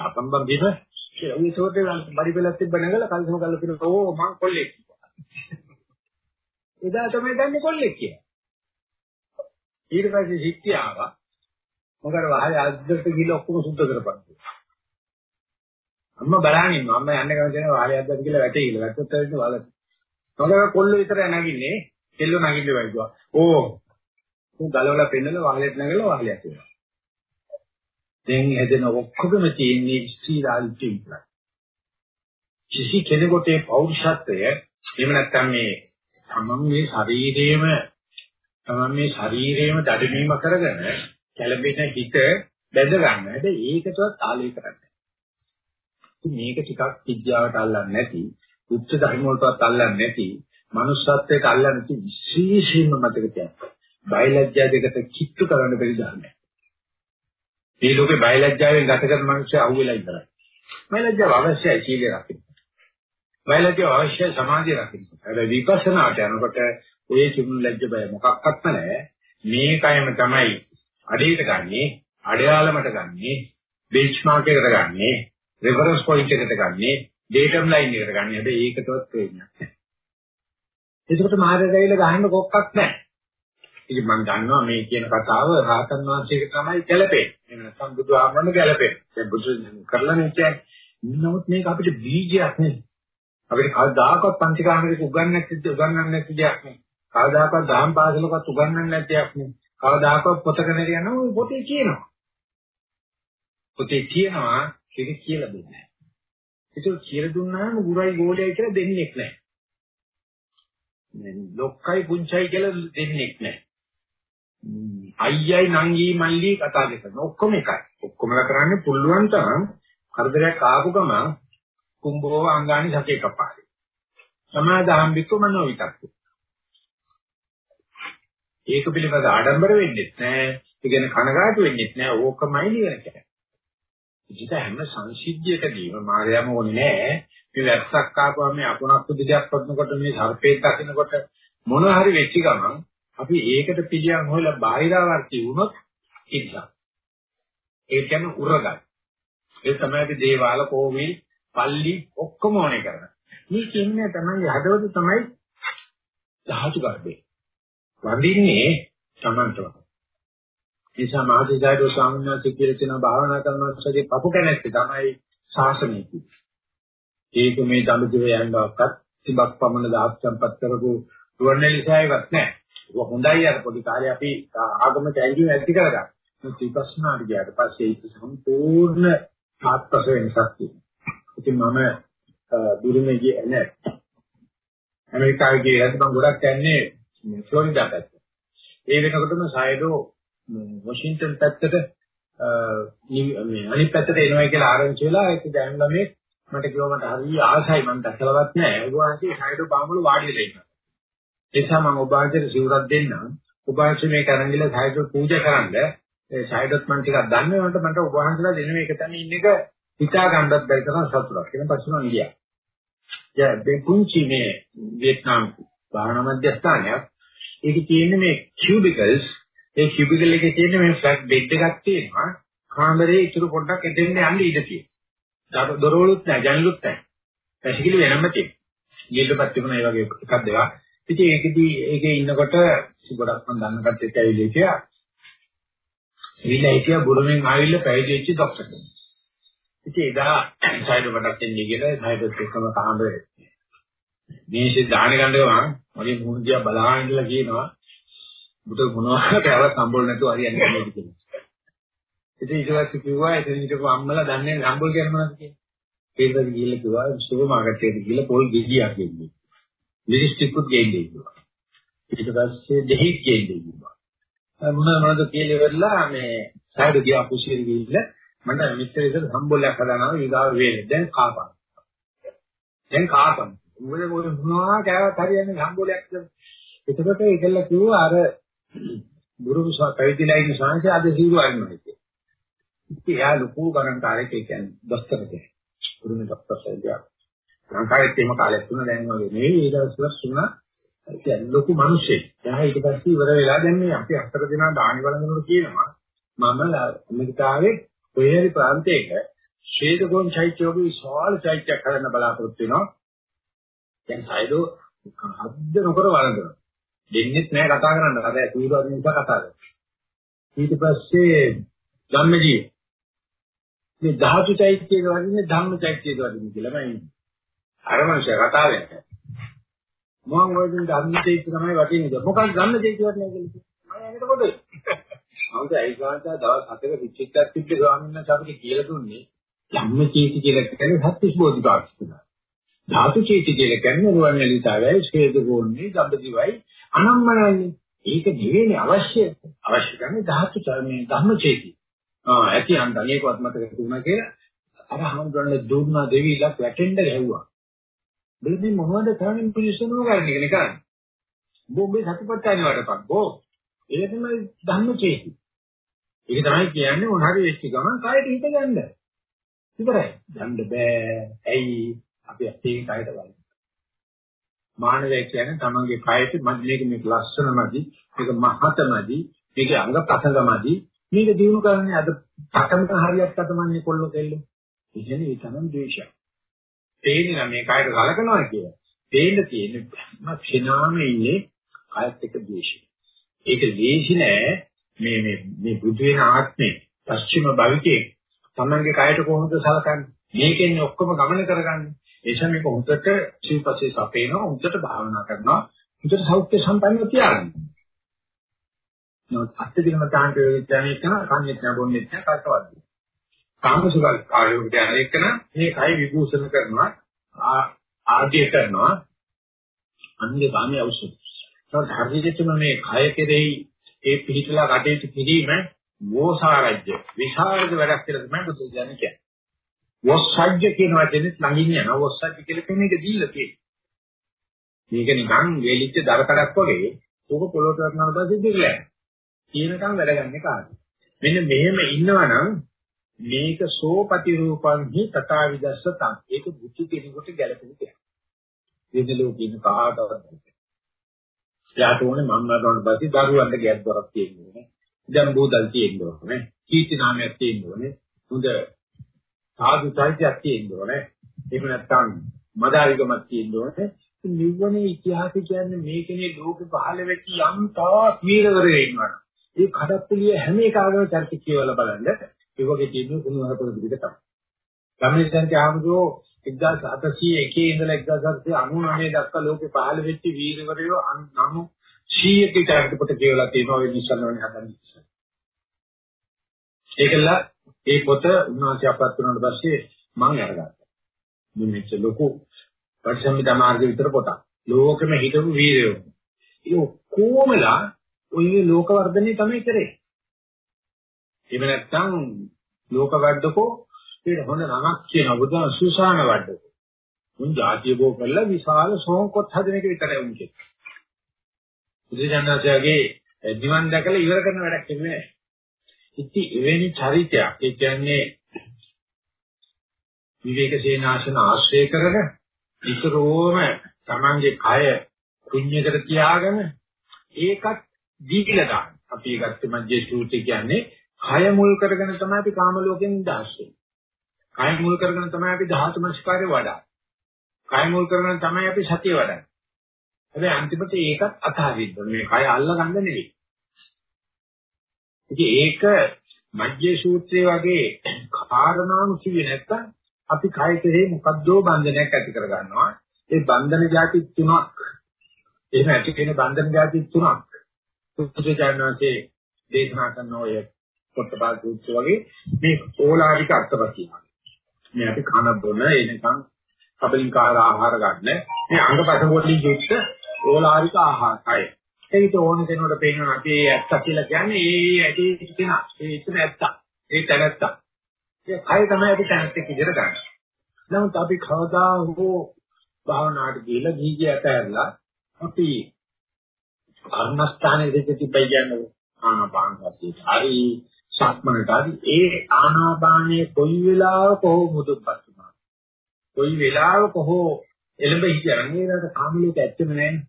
අපම්බම් බිම ඒ උසෝට බඩි පෙලක් තිබ්බ නැගලා කල්සම ගල්ල පිට ඕ මං කොල්ලෙක්. එදා තමයි දන්නේ කොල්ලෙක් කියලා. ඊට පස්සේ හිටිය ආවා. මොකද වහේ අද්දට ගිහලා ඔක්කොම සුද්ධ කරපන්. අම්මා බලන් ඉන්නවා. අම්මා යන්න කම දෙනවා වහේ අද්දට කියලා වැටේ කියලා. වැටුත් ඇවිත් වල. මොකද කොල්ල විතරයි නැගින්නේ. කෙල්ල නැගින්නේ වයිදුවා. ඕ. උන් ගලවලා පෙන්නලා වහලෙත් නැගලා වහලයක් වෙනවා. දැන් හැදෙන ඔක්කොගම තියෙන්නේ ස්ත්‍රීලාල්ටි විතරයි. කිසි කෙනෙකුට ඒ පෞරුෂත්වය එහෙම නැත්නම් මේ තමන් මේ ශරීරයේම තමන් මේ ශරීරයේම දඩමීම කරගෙන කැළඹෙන හිත බැඳ ගන්න. හැබැයි ඒකටවත් ආලේ කරන්නේ. මේක ටිකක් විද්‍යාවට අල්ලන්නේ නැති, උච්ච ධර්ම වලටවත් අල්ලන්නේ නැති, manussත්වයට අල්ලන්නේ නැති විශේෂයෙන්ම මතක තියාගන්න. බයලජ්ජා දෙකට කිට්ටු කරන්න බැරි ධර්මයක්. මේ ලෝකේ බයලජ්ජාවෙන් ගත කරන මිනිස්සු අහුවෙලා ඉඳලා. බයලජ්ජාව අවශ්‍යයි සීලය රකින්න. බයලජ්ජාව අවශ්‍යයි සමාධිය රකින්න. හැබැයි විපස්සනාට යනකොට ඔය චුණු ලැජ්ජ බය මොකක්වත්ම නැහැ. මේ කයම තමයි අඩේට ගන්නෙ, අඩයාලමට ගන්නෙ, බෙන්ච්මාර්ක් එකකට ගන්නේ, රෙෆරන්ස් පොයින්ට් එකකට ගන්නේ, ඩේටම් ලයින් එකකට ගන්නේ. හැබැයි ඒකටවත් වෙන්නේ නැහැ. ඒකට මාර්ගය ගහන්න කොක්කක් නැහැ. ඉතින් මම දන්නවා මේ කියන කතාව රාතන් වහන්සේට තමයි ගැලපෙන්නේ. එහෙම නැත්නම් බුදු ආමරණ ගැලපෙන්නේ. දැන් බුදු කරලා නෙච්චයි. නමුත් මේක අපිට බීජයක් නේ. අපිට කවදාකවත් පන්ති කාමරේක උගන්වන්නේ නැති උගන්වන්නේ නැති දෙයක් නේ. කවදාකවත් දහම් පාසලකවත් උගන්වන්නේ නැති දෙයක් නේ. කවදාකවත් පොතක නෙරියනවා පොතේ කියනවා. පොතේ කියනවා ඒක කියලා දෙන්නේ නැහැ. ඒක කියලා දුන්නාම ගුරයි ගෝලයි කියලා දෙන්නේ නැහැ. ලොක්කයි පුංචයි කියලා දෙන්නේ නැහැ. අයියයි නංගී මල්ලි කතා කරන ඔක්කොම එකයි. ඔක්කොමලා කරන්නේ පුළුවන් තරම් කරදරයක් ආපු ගමන් කුඹෝ අංගානි සකේ කපාරේ. සමාදාම් බික්ක මනෝ විතක්ක. ඒක පිළිබඳ ආඩම්බර වෙන්නේ නැහැ. ඒ කියන්නේ කනගාටු වෙන්නේ නැහැ. ඕකමයි නිවන කියන්නේ. ඉතින් හැම සංසිද්ධියකදීම මායම ඕනේ නැහැ. මේ වැස්සක් ආපුවම මේ අකුණක් දෙයක් වත්නකොට මේ සර්පේ දකින්නකොට මොන හරි වෙච්ච ගමන් අපි ඒකට පිළියම් හොයලා බාහිරවර්ති වුණොත් ඉන්නවා. ඒ කියන්නේ උරගයි. ඒ තමයි අපි දේවාල කෝවිල් පල්ලි ඔක්කොම ඕනේ කරන්නේ. මේ කියන්නේ තමයි හදවත තමයි ධාතු ගර්භේ. වඳින්නේ Tamanටම. නිසා මහදේශායෝ ස්වාමීන් වහන්සේ කියලා තියෙන භාවනා කරනවාසේ පපු කැනැත්තේ තමයි ශාසනය කියන්නේ. ඒක මේ දඹදිව යන්නවක්වත් තිබක් පමණ දාස් සම්පත් කරපු රුවන්වැලිසෑයවත් නැහැ. ඒක හොඳයි අර පොඩි කාලේ අපි ආගමට ඇඟිලි ඇති කරගන්න. මේ ත්‍රිපස්නාට ගියාට පස්සේ ඒක සම්පූර්ණ ආත්පස වෙනසක් තියෙනවා. ඉතින් මම දුරුමේ ගියේ නැහැ. ඇමරිකාවේ ගියත් මම ගොඩක් යන්නේ ෆ්ලොරිඩා පැත්තට. ඒ වෙනකොටම සයිඩෝ වොෂින්ටන් පැත්තට මේ අනිත් පැත්තට එනවා කියලා ආරංචි වෙලා ඒක දැන් ළමේ මට කිව්වා මට හරි ආසයි මම දැකලවත් නැහැ. ඒ වගේ සයිඩෝ බාමුළු වාඩි වෙලා ඉන්නවා. ඒ නිසා මම ඔබ වහන්සේට සිවුරක් දෙන්නම්. ඔබ වහන්සේ මේක අරන් ගිහලා සයිඩෝ පූජා කරන්න. ඒ සයිඩොත් මම ටිකක් දන්නවට මට ඔබ වහන්සේලා දෙන මේක තමයි ඉන්න එක හිතා ගන්නත් බැරි තරම් සතුටක්. ඊට පස්සේ මම ගියා. දැන් මේ පුංචි මේ වියට්නාම් භාවනා මධ්‍යස්ථානයක්. ඒකේ තියෙන මේ කියුබිකල්ස් ඒ කියුබිකල් එකේ තියෙන මේ ෆ්ලැට් බෙඩ් එකක් තියෙනවා. කාමරේ ඉතුරු පොඩ්ඩක් එතෙන් යන්න ඉඩ තියෙනවා. දොරවලුත් නැහැ, ජනලුත් නැහැ. පැසිකිලි වෙනම තියෙනවා. ඊළඟට තිබුණා ඒ වගේ එකක් දෙකක්. ඉතින් ඒකෙදි ඒකේ ඉන්නකොට ගොඩක් මම දන්න කට්ටියත් ඇවිල්ලා හිටියා. ඉවිල්ලා හිටියා බුරුමෙන් ආවිල්ලා පැවිදි වෙච්ච ડોක්ටර් කෙනෙක්. ඉතින් එදා *coughs* සයිඩ් වඩක් එන්නේ කියලා සයිඩ් එක්කම කාමරේ. මේෂේ දාන ගන්න ගමන් මගේ මුහුණ දිහා බලාගෙන ඉඳලා කියනවා බුදු මොනවා කරලා සම්බොල් නැතුව හරියන්නේ නැහැ කියලා. ඉතින් ඊට පස්සේ කිව්වා එතන හිටපු අම්මලා දන්නේ සම්බොල් කියන්නේ මොනවද කියලා. ඒකද ගිහිල්ලා කිව්වා සුපර් මාකට් එකට ගිහිල්ලා පොල් ගෙඩියක් ගෙන්නේ. ලිප්ස්ටික්ුත් ගෙන්නේ කිව්වා. ඊට පස්සේ දෙහිත් ගෙන්නේ කිව්වා. මොන මොනවද කියලා ඉවරලා මේ සයිඩ් ගියා කුසියට ගිහිල්ලා මට මෙච්චර ඉතල සම්බොල්යක් හදානවා ඊගාව වේලේ. දැන් කාපන්. දැන් කාපන්. මොකද මොකද මොනවා කෑවත් හරියන්නේ සම්බොලයක් කියලා. එතකොට ඒකල්ල කිව්වා අර ගුරු විශ්වාස පැවිදිලා ඉන්න සංසය අද සීරු අරිනවා කියලා. ඉතින් එයා ලොකු ගණන්කාරයෙක් ඒ කියන්නේ දොස්තර කෙනෙක්. ගුරුනේ ડોක්ටර් සයිඩ්යා. ලංකාවෙත් එහෙම කාලයක් තුන දැන් වගේ නෙවෙයි ඒ දවස්වල තුන කියන්නේ ලොකු මිනිස්සෙක්. එයා ඊට පස්සේ ඉවර වෙලා දැන් මේ අපි අතර දෙනා දානි වළඳනකොට කියනවා මම ඇමරිකාවේ කොහේරි ප්‍රාන්තයක ශ්වේතගෝන් චෛත්‍යෝගේ විශාල චෛත්‍යයක් හදන්න බලාපොරොත්තු වෙනවා. දැන් සයිඩෝ හද්ද නොකර වළඳනවා. දෙන්නෙත් නෑ කතා කරන්න. අද සූදානම් නිසා කතා කරනවා. ඊට පස්සේ ධම්මජී මේ ධාතු චෛත්‍යයක වදින්නේ ධම්ම චෛත්‍යයක වදින්නේ කියලා මම ඉන්නේ. අර මනුෂ්‍ය කතාවෙන්. මොහොන් වලින් ධම්ම චෛත්‍ය තමයි වදින්නේ. මොකක්ද ධම්ම චෛත්‍ය වදින්නේ කියලා. මම ඒකට පොඩ්ඩක්. අවුද ඒකාන්ත දවස් 7ක පිච්චෙක්ක් තිබ්බ ස්වාමීන් වහන්සේ අපිට කියලා දුන්නේ ධම්ම චෛත්‍ය කියලා කියන්නේ සත්‍විස් බෝධිපාක්ෂිකයි. ධාතු චෛත්‍ය කියලා කියන්නේ රුවන්වැලිතාවයි, ශ්වේතගෝණී, ගබ්බදිවයි අනම්මනන්නේ. ඒක නෙවෙයි අවශ්‍ය. අවශ්‍ය කරන්නේ ධාතු මේ ධම්ම චෛත්‍ය. ආ ඇති අන්ත අනේකවත් මතක තිබුණා කියලා අර හම්දුරන්නේ දුන්නා දෙවිලක් වැටෙන්න ගැහුවා. මේ මොනවද කරන්නේ පිළිසනව ගන්න එක නේ කරන්නේ. බොම්බේ සතිපට්ඨාන වලටපත් බෝ. ඒක තමයි ධම්මචේති. ඒක තමයි කියන්නේ මොන හරි වෙච්ච ගමන් කායට හිත ගන්න. ඉතරයි. ගන්න බෑ. ඇයි අපි අපේ කායට වගේ. මානවය කියන්නේ තමන්ගේ කායට මේක මේක ලස්සනමදි, මේක මහතමදි, මේක අංග පසඟමදි, මේක දිනු කරන්නේ අද පටමක හරියක් අතමන්නේ කොල්ල කෙල්ල. ඒ කියන්නේ ඒ තරම් ද්වේෂය. තේිනේ නම් මේ කායර ගලකනවා කියලා. තේින්න තියෙන්නේ මම ක්ෂණාම ඉන්නේ කායත් එක්ක ද්වේෂය. ඒක ද්වේෂි නෑ මේ මේ මේ බුදු වෙන ආත්මේ පස්චිම භවිකේ තමන්ගේ කායට කොහොමද සලකන්නේ? මේකෙන් ඔක්කොම ගමන කරගන්නේ. ඒ නිසා මේක හොඳට සිල්පසේ සපේනවා, හොඳට භාවනා කරනවා, හොඳට සෞඛ්‍ය සම්පන්නව තියාගන්න. නමුත් අත්දිනම තාන්ට යන්නේ කරන කන්නේ නැහැ බොන්නේ නැහැ කල්පවද්දී. කාමසුකල් ආයෝගයට අනේකන මේ කය විභූෂණ කරනවා ආදී කරනවා අන්නේ කාමයේ අවශ්‍යයි. ඒත් හරියටම මේ කය කෙරෙහි ඒ පිළිතලා කටයුතු කිරීම වෝසාරජ්‍ය විශාලද වැඩක් කියලා තමයි බුදු දහම කියන්නේ. වොස්සජ්‍ය කියන වචනේ ළඟින් යනවා. වොස්සජ්‍ය කියලා කියන්නේ ඒක දීලා තියෙන්නේ. මේක නිකන් වෙලිච්ච දරකඩක් වගේ ඕක පොළොට වටනකොට පස්සේ දෙවියන්. කියනකම් වැඩ ගන්න කාර්යය. මෙන්න මෙහෙම ඉන්නවනම් මේක සෝපති රූපංහි තථා විදස්සතං. ඒක බුද්ධ කෙනෙකුට ගැළපෙන දෙයක්. වෙන ලෝකෙින් කාටවත් යාට ඕනේ මම නඩවන්න පස්සේ දරුවන්ට ගැත් දොරක් තියෙන්න ඕනේ. දැන් බෝදල් තියෙන්න ඕනේ. කීර්ති නාමයක් තියෙන්න ඕනේ. හොඳ සාදු චෛත්‍යයක් තියෙන්න ඕනේ. එහෙම නැත්නම් මදාරිකමක් තියෙන්න ඕනේ. නිවනේ ඉතිහාසය කියන්නේ මේකනේ ලෝකෙ පහළ වෙච්ච යම් තාක් වීරවරයෝ ඉන්නවා. ඒ කඩප්පුලිය හැම එකකම චරිත කියවලා බලන්න ඒ වගේ තියෙන කුණුහරුප විදිහට තමයි. ගම්මිසන්ති ආමදෝ 1701 ඉඳලා 1799 දක්වා ලෝකෙ පහළ වෙච්ච වීරවරයෝ 900 ක චරිතපට කියවලා තියෙනවා ඒ නිසන්වනේ හදන්නේ. ඒකල ඒ පොත උන්වහන්සේ අපත් වුණාට පස්සේ මම අරගත්තා. මේ මෙච්ච ලොකු පරිසම්මිත මාර්ග විතර පොතක්. ලෝකෙම හිටපු වීරයෝ. ඒ ඔක්කොමලා ඔය ලෝක වර්ධනය තමයි කරේ. එහෙම නැත්නම් ලෝක වර්ධකෝ ඒක හොඳ නමක් කියන බුදුන් සුසාන වර්ධකෝ. උන් ජාතිය බෝ කරලා විශාල සෝංකොත් හදන එක විතරයි උන්ගේ. බුදුජානකගේ නිවන් දැකලා ඉවර කරන වැඩක් නෙමෙයි. ඉතින් එවැනි චරිතයක් ඒ කියන්නේ විවේක සේනාසන ආශ්‍රය කරගෙන විතරෝම Tamange කය කුඤ්ඤයකට තියාගෙන ඒකත් දීලා දාන්න. අපි ගත්ත මජ්ජේ සූත්‍රය කියන්නේ කය මුල් කරගෙන තමයි අපි කාම ලෝකෙන් නිදහස් වෙන්නේ. කය මුල් කරගෙන තමයි අපි ධාතු මනස්කාරය වඩා. කය මුල් කරගෙන තමයි අපි සතිය වඩන්නේ. හැබැයි අන්තිමට ඒකත් අතහරින්න මේ කය අල්ලගන්න නෙවෙයි. ඉතින් ඒක මජ්ජේ සූත්‍රයේ වගේ කාරණාම කිව්වේ නැත්තම් අපි කය කෙරේ මොකද්දෝ බන්ධනයක් ඇති කර ගන්නවා. ඒ බන්ධන જાති තුනක්. එහෙම ඇති වෙන බන්ධන જાති තුනක්. පුදුජානනාසේ දේශනා කරන ඔය පොට්ටපාද සූත්‍රය වගේ මේ ඕලාරික අර්ථපතිය. මේ අපි කන බොන එනකන් කබලින්කාර ආහාර ගන්න මේ අංගපත වලින් යුක්ත ඕලාරික ආහාරය. ඒකට ඕන කෙනෙකුට පේනවා අපි ඇත්ත කියලා කියන්නේ ඒ ඇටි කෙනා. ඒ ඉතන ඇත්ත. ඒ තැනත්ත. ඒ කය තමයි අපි තැනත් එක්ක ඉඳලා ගන්න. නමුත් අපි කවදා හෝ භාවනාවට ගිහලා ගීජය ඇතැරලා අපි කර්මස්ථානයේ දෙකටි බයන්නේ ආනාපාන සතිය. හරි සක්මනට හරි ඒ ආනාපානයේ කොයි වෙලාවක හෝ මුදුපත් වෙනවා. කොයි වෙලාවක හෝ එළඹ හිටියන්නේ නේද කාමලෝක ඇත්තම නැහැ.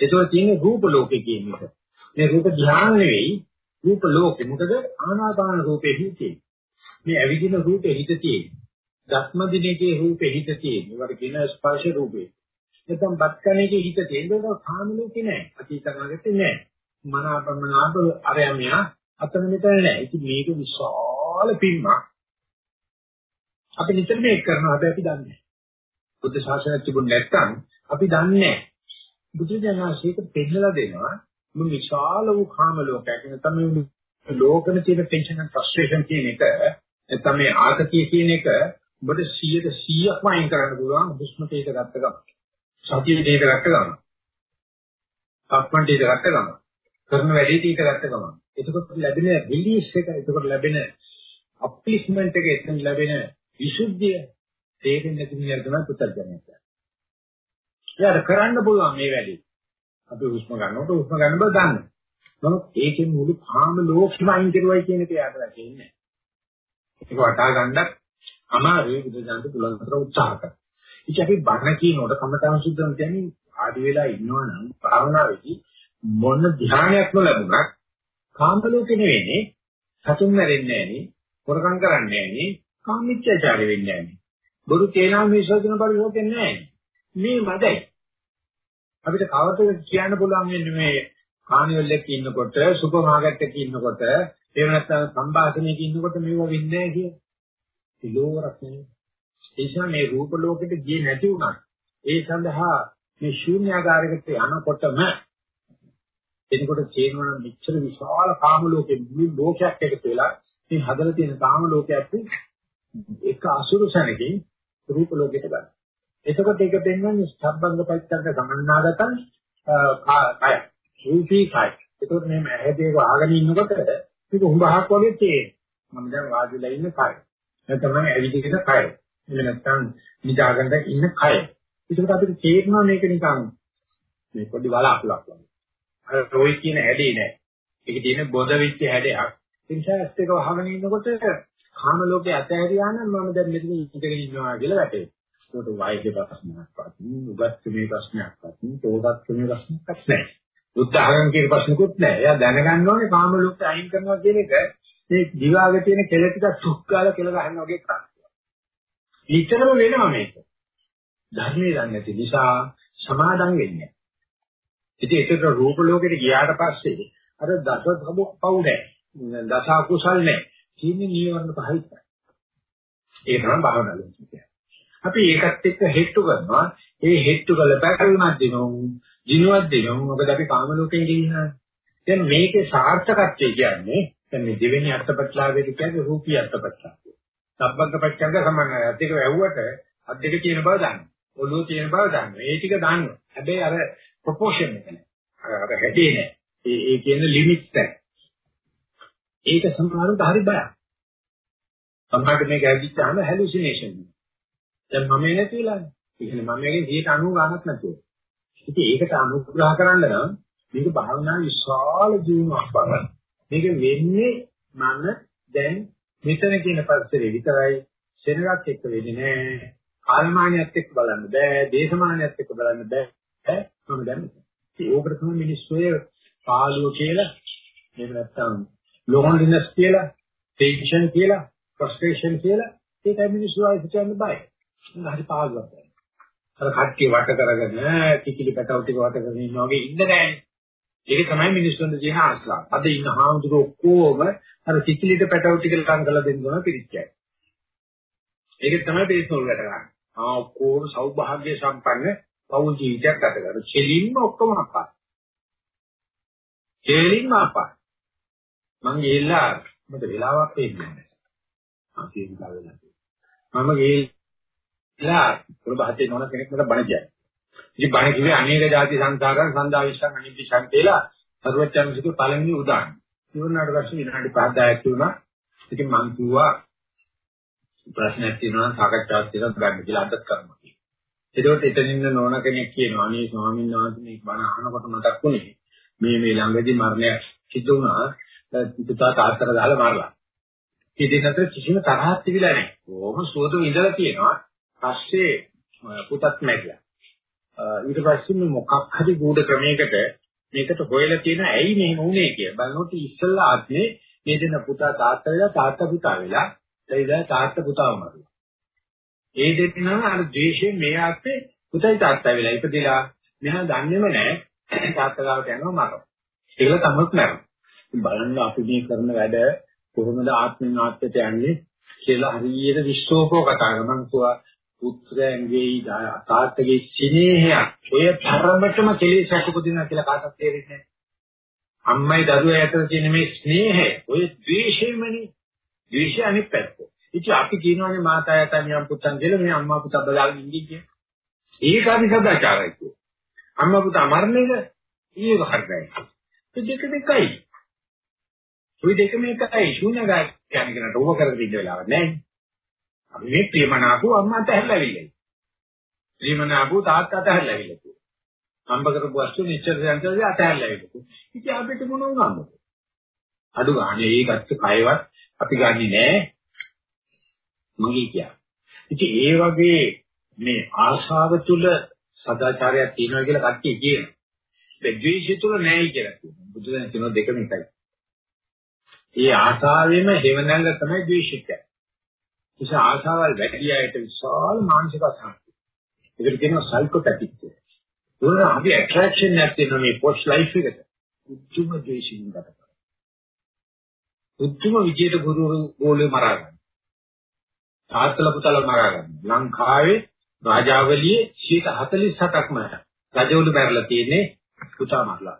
ඒතකොට තියෙන්නේ රූප ලෝකේ කියන එක. මේ රූප ධ්‍යාන නෙවෙයි රූප ලෝකේ. මොකද ආනාපාන රූපේ හිතේ. මේ ඇවිදින රූපේ හිත තියෙන්නේ. ධත්ම දිනේකේ රූපේ හිත තියෙන්නේ. ඒවට කියන ස්පර්ශ රූපේ. නැත්නම් බත්කණේකේ හිත තියෙන්නේ ඒක කාම ලෝකේ නෑ. අතීතනාගත්තේ නෑ. මනාපමනාප අරයමිය අතන මෙතන නෑ. ඉතින් මේක විශාල පින්මක්. අපි නිතර මේක කරනවා හැබැයි අපි දන්නේ නෑ. බුද්ධ ශාසනය තිබුණ නැත්නම් අපි දන්නේ නෑ. බුදුජානකීක පෙන්නලා දෙනවා මේ විශාල වූ කාම ලෝකයක් නැත්නම් මේ ලෝකෙම තියෙන ටෙන්ෂන් and ෆ්‍රස්ට්‍රේෂන් කියන එක නැත්නම් මේ ආතතිය කියන එක ඔබට 100ට 100ක්ම අයින් කරන්න පුළුවන් හුස්ම තේක ගත්ත ගමන්. සතියේ තේක ගත්ත ගමන්. අක්මන් තේක ගත්ත ගමන්. කරන වැඩේ තේක ගත්ත ගමන්. එතකොට ලැබෙන රිලීස් එක එතකොට ලැබෙන අප්ලිස්මන්ට් එක එතන ලැබෙන විසුද්ධිය තේරෙන්නේ නැති මිනිහා තමයි පුතර්ජනය එයාට කරන්න පුළුවන් මේ වැඩේ. අපි හුස්ම ගන්නකොට හුස්ම ගන්න බව දන්න. නමුත් ඒකෙන් මුළු කාම ලෝකෙම අයින් කරුවයි කියන එක යාට වැටෙන්නේ නැහැ. ඒක වටා ගන්නත් අමාරුයි බුදුදහමට පුලන්තර උත්සාහ කරනවා. ඉතින් අපි බණ කියනකොට කමඨාන් සුද්ධම් කියන්නේ ආදි වෙලා ඉන්නවනම් භාවනාවේදී මොන ධ්‍යානයක්ම ලැබුණත් කාම ලෝකෙ නෙවෙයිනේ. සතුන් මැරෙන්නේ නැහෙනි. හොරකම් කරන්නේ නැහෙනි. කාමීච්ඡාචාරය වෙන්නේ නැහෙනි. බොරු කේනා මිසදින පරිසෝකෙන්නේ නැහෙනි. මේ මදයි. අපිට කවදද කියන්න පුළුවන් වෙන්නේ මේ කානිවල් එකක ඉන්නකොට සුපර් මාකට් එකක ඉන්නකොට එහෙම නැත්නම් සම්භාෂණයක ඉන්නකොට මේව වෙන්නේ නැහැ කිය. කිලෝරක් නෙවෙයි. ඒ නිසා මේ රූප ලෝකෙට ගියේ නැති වුණා. ඒ සඳහා මේ ශූන්‍යාකාරයකට යනකොටම එනකොට තේරෙනවා මෙච්චර විශාල කාම ලෝකෙ මුළු ලෝකයක් එකතු වෙලා මේ හදලා තියෙන කාම ලෝකයක් එක අසුරු සැනකින් රූප ලෝකෙට ගන්න. එතකොට ඒක දෙන්නන්නේ ස්ථබ්බංග පච්චංග සමන්නාගතං කය. රූපී කය. එතකොට මේ ඇහැදේ වහගෙන ඉන්නකොට මේක හුඹහක් වගේ තේරෙනවා. මම දැන් වාඩිලා ඉන්න කය. නැත්නම් මම ඇවිදින කය. එහෙම නැත්නම් නිදාගෙන ඉන්න කය. ඒකට අපිට තේරෙනවා මේක නිකන් මේ පොඩි වලාකුලක් වගේ. අර රොයි කියන හැඩේ නෑ. ඒක තියෙන බොද වෙච්ච හැඩයක්. ඒ නිසා ඇස් දෙක වහගෙන ඉන්නකොට කාම ලෝකේ ඇතහැරියා නම් මම දැන් මෙතන ඉඳගෙන ඉන්නවා කියලා වැටේ. ඒකට වෛද්‍ය ප්‍රශ්නයක්වත්, උගත්කමේ ප්‍රශ්නයක්වත්, තෝගත්කමේ ප්‍රශ්නයක්වත් නෑ. උදාහරණ කියන ප්‍රශ්නකුත් නෑ. එයා දැනගන්න ඕනේ කාම ලෝකේ අයින් කරනවා කියන එක මේ දිවාගේ තියෙන කෙල ටික සුක් කාලා කෙල ගහනවා වගේ කරන්නේ. නිතරම වෙනවා මේක. ධර්මයේ දන්නේ නැති නිසා සමාදම් වෙන්නේ. ඉතින් ඒකට රූප ලෝකෙට ගියාට පස්සේ අර දස සබ පව් නැහැ. දස අකුසල් නැහැ. කියන්නේ නීවරණ පහයි. ඒ තමයි භාවනාව කියන්නේ. අපි ඒකත් එක්ක හෙට්ටු කරනවා. ඒ හෙට්ටු කළ පැකල්මක් දෙනවා. දිනුවක් දෙනවා. මොකද අපි කාම ලෝකෙන් ගිහිනා. දැන් මේකේ සාර්ථකත්වය කියන්නේ දැන් මේ දෙවෙනි අර්ථපත්ලාවේදී කියන්නේ රූපී අර්ථපත්ලාවය. සබ්බංග පච්චංග සමන්නය. දෙක වැහුවට අත් දෙක තියෙන බව දන්න. ඔළුව තියෙන බව දන්න. ඒ ටික දන්න. හැබැයි අර ප්‍රොපෝෂන් එක නෑ. අර හැටේ නෑ. ඒ ඒ කියන ලිමිට්ස් නෑ. ඒක සමහරවිට හරි බයක්. සමහරවිට මේක ඇවිත්තාම හැලුසිනේෂන්. දැන් මම නැති වෙලානේ. ඒ කියන්නේ මම මේකෙන් 90 ගානක් නැතුව. ඉතින් ඒකට අනුග්‍රහ කරන්න නම් මේක භාවනා විශාල ජීවණයක් බලන්න. මේක වෙන්නේ මම දැන් මෙතන කියන පස්සේ විතරයි සෙනගක් එක්ක වෙන්නේ නෑ. කාලමානියත් එක්ක බලන්න බෑ, දේශමානියත් එක්ක බලන්න බෑ. මම දැන් ඒකට තමයි මිනිස්සුයේ පාළුව කියලා එහෙම නැත්නම් loneliness කියලා, tension කියලා, frustration කියලා ඒකයි මිනිස්සු ආයෙත් කියන්න බෑ. හරි පාළුවක්. අර කට්ටිය වට කරගෙන කිකිලි පැටව ටික වට කරගෙන ඉන්නා වගේ ඉන්න නෑනේ. ඒක තමයි මිනිස්සුන්ට තියෙන ආස්ලාව. අද ඉන්න හාමුදුරුවෝ ඔක්කොම අර කිකිලිට පැටව ටික ලං කරලා දෙන්න ඕන පිළිච්චයි. ඒක තමයි පිළිසෝල් වැඩ ගන්න. ආ ඔක්කොම සෞභාග්‍ය සම්පන්න පෞල් ජීවිතයක් ගත කරන. කෙලින්ම ඔක්කොම අපා. කෙලින්ම අපා. මං ගිහිල්ලා මට වෙලාවක් වෙන්නේ නැහැ. මම කියනවා වෙලා. මම ගිහිල්ලා ප්‍රභාතේ නෝන කෙනෙක් මට බණ කියයි. ඉතින් බණ කිව්වේ අනේක ಜಾති සංසාරයන් සන්දා විශ්සං අනිපිෂන් කියලා සරුවචන් සිදු පළවෙනි උදාහරණ. ඉවරනාට පස්සේ විනාඩි 5 10ක් තුනක් ඉතින් මං කිව්වා ප්‍රශ්නයක් තියෙනවා සාකච්ඡාවක් තියෙනවා ගන්න කියලා අදත් කරනවා. ඒකෝට එතන ඉන්න නෝන කෙනෙක් කියනවා අනේ ස්වාමීන් වහන්සේ මේ බණ අහනකොට මතක් වුණේ මේ මේ ළඟදී මරණයක් සිදු වුණා පුතා තාත්තට දාලා මාරලා. ඒ දෙකට කිසිම තරහක් තිබිලා නැහැ. කොහොම සුවදු ඉඳලා තියෙනවා. පස්සේ පුතත් මැරිලා. ඊට පස්සේ මේ මොකක් හරි ගුඩ ක්‍රමයකට මේකට හොයලා තියෙන ඇයි මෙහෙම වුනේ කියලා. බලනකොට ඉස්සල්ලා ආත්මේ මේ දෙන පුතා තාත්තා වෙලා තාත්තා පුතා වෙලා එයිදා තාත්තා පුතාව මරුවා. ඒ දෙන්නම අර ද්වේෂයෙන් මේ ආත්මේ පුතයි තාත්තා වෙලා ඉපදිලා මෙහා දන්නේම නැහැ තාත්තා ගාවට යනවා මරනවා. ඒකල තමත් මරනවා. බලන්න අපි මේ කරන වැඩ කොහොමද ආත්මෙන් ආත්මයට යන්නේ කියලා හරියට විශ්වෝපෝ කතා කරනවා. පුත්‍රයන්ගේ තාත්තගේ ස්නේහයක් ඔය තරමටම කෙලෙසක් උපදිනවා කියලා කාටවත් තේරෙන්නේ නැහැ. අම්මයි දරුවා අතර තියෙන මේ ස්නේහය ඔය ද්වේෂයමනේ. ද්වේෂය අනිත් පැත්ත. ඉතින් අපි කියනවානේ මාතා යතා නියම් පුතන් කියලා මේ අම්මා පුතා බලාගෙන ඉන්නේ කිය. ඒක අපි සදාචාරයි කිය. අම්මා පුතා මරණයද ඒක හරියයි. ඒ දෙක දෙකයි. ওই දෙකම එකයි ශූන්‍යගත කියන්නේ කෙනාට ඕව කරගෙන ඉන්න වෙලාවක් නැහැ. අපි මේ ප්‍රේමනාපු අම්මාට හැල්ලාවිල්ලයි. ප්‍රේමනාපු තාත්තට හැල්ලාවිල්ලයි. අම්බ කරපු වස්තු නිශ්චය සංසාරේ අතහැරලාවිල්ලයි. ඉතින් අපිට මොන වුණාද? අඩු ගානේ ඒකත් කයවත් අපි ගන්නෙ නෑ. මගේ කියා. ඉතින් ඒ වගේ මේ ආශාව තුල සදාචාරයක් තියෙනවා කියලා කට්ටිය කියනවා. ඒ ද්වේෂය තුල නෑයි කියලා කියනවා. බුදුදහම කියන දෙකම එකයි. ඒ ආශාවෙම හේවණල්ල තමයි ද්වේෂිකය. ඒ ආශාවල් වැඩි අයට විශාල මානසික අසහනයි. ඒකට කියනවා සයිකෝපැතික් කියලා. ඒවල අපි ඇට්‍රැක්ෂන් එකක් තියෙනවා මේ පොස්ට් ලයිෆ් එකට. උතුම් ද්වේෂින් ගත කරනවා. උතුම් විජේත ගුරු ගෝලේ මරා ගන්න. තාත්තල පුතල මරා ගන්න. ලංකාවේ රාජාවලියේ 147ක්ම රජවලු බැරලා තියෙන්නේ පුතා මරලා.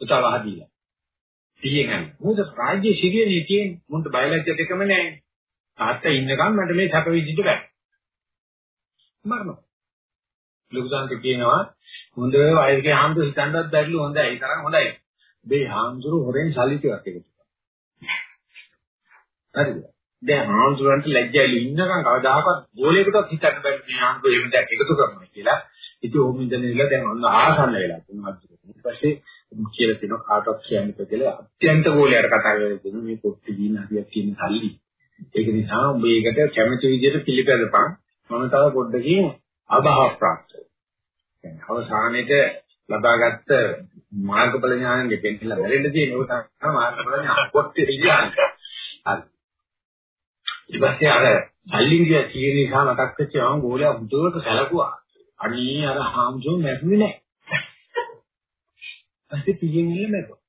පුතා වහදීලා. පියෙන් යන. මොකද රාජ්‍ය ශිරියනේ තියෙන්නේ. මුන්ට බයලජ්‍ය දෙකම නැහැ. තාත්තා ඉන්නකම් මට මේ සැප විඳින්න බෑ. මරනවා. ලොකුසන්ත කියනවා හොඳ වයසක හාමුදුරු හිතන්නවත් බැරිලු හොඳයි. ඒ තරම් හොඳයි. මේ හාමුදුරු හොරෙන් සල්ලි ටිකක් එකතු කරා. හරිද? දැන් හාමුදුරන්ට ලැජ්ජයිලු ඉන්නකම් කවදාකවත් ගෝලයකටවත් හිතන්න බැරි මේ හාමුදුරු එහෙම දෙයක් එකතු කරනවා කියලා. ඉතින් ඕම ඉඳන් ඉල දැන් ඔන්න ආසන්න වෙලා තියෙනවා. ඊට පස්සේ කියලා තියෙනවා කාටවත් කියන්න කියලා අත්‍යන්ත ගෝලයට කතා කරලා තියෙනවා මේ පොට්ටි දින හරියක් තියෙන සල්ලි. ඒක නිසා ඔබ ඒකට කැමති විදිහට පිළිපැදපන්. මම තව පොඩ්ඩකින් අභාව ප්‍රාප්ත වෙනවා. අවසානයේ ලබාගත් මාර්ගඵල ඥානෙ දෙකෙන්ලා වැරෙන්න තියෙන ඒක තමයි මාර්ගඵල ඥාන කොටේ ඉන්න. හරි. ඊට පස්සේ අර සල්ලිංගිය කියන නිසා මතක් වෙච්ච ආන් ගෝලයා මුදුවට සැලකුවා. අනේ අර හාමුදුරුවෝ මැරුවේ නැහැ. පස්සේ පිටින් ගිහින් මැරුවා.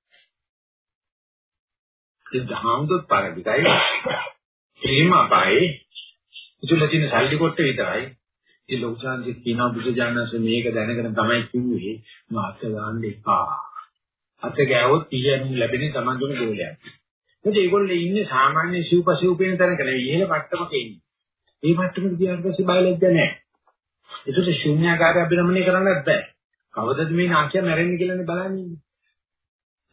ඒ හාමුදුරුවෝ පරදිකයි එහෙම අපායේ ඉතුරු තියෙන සල්ලි කොට විතරයි. ඒ ලෝකසාන්ති කියනවා බුදුජානක මේක දැනගෙන තමයි කිව්වේ මාත් ගන්න එපා. අත ගෑවොත් පිළියමින් ලැබෙන්නේ තමන්ගේම ගෝලයක්. මොකද ඒගොල්ලෝ ඉන්නේ සාමාන්‍ය සිව්පසිව් පේන තැනක නෙවෙයි ඉහළ මට්ටමක ඉන්නේ. ඒ මට්ටමට ගියාට පස්සේ බයලජ්ජ නැහැ. ඒකට ශූන්‍යාකාරය අභිරමණය කරන්නත් බෑ. කවදද මේ නාකිය මැරෙන්නේ කියලානේ බලන්නේ.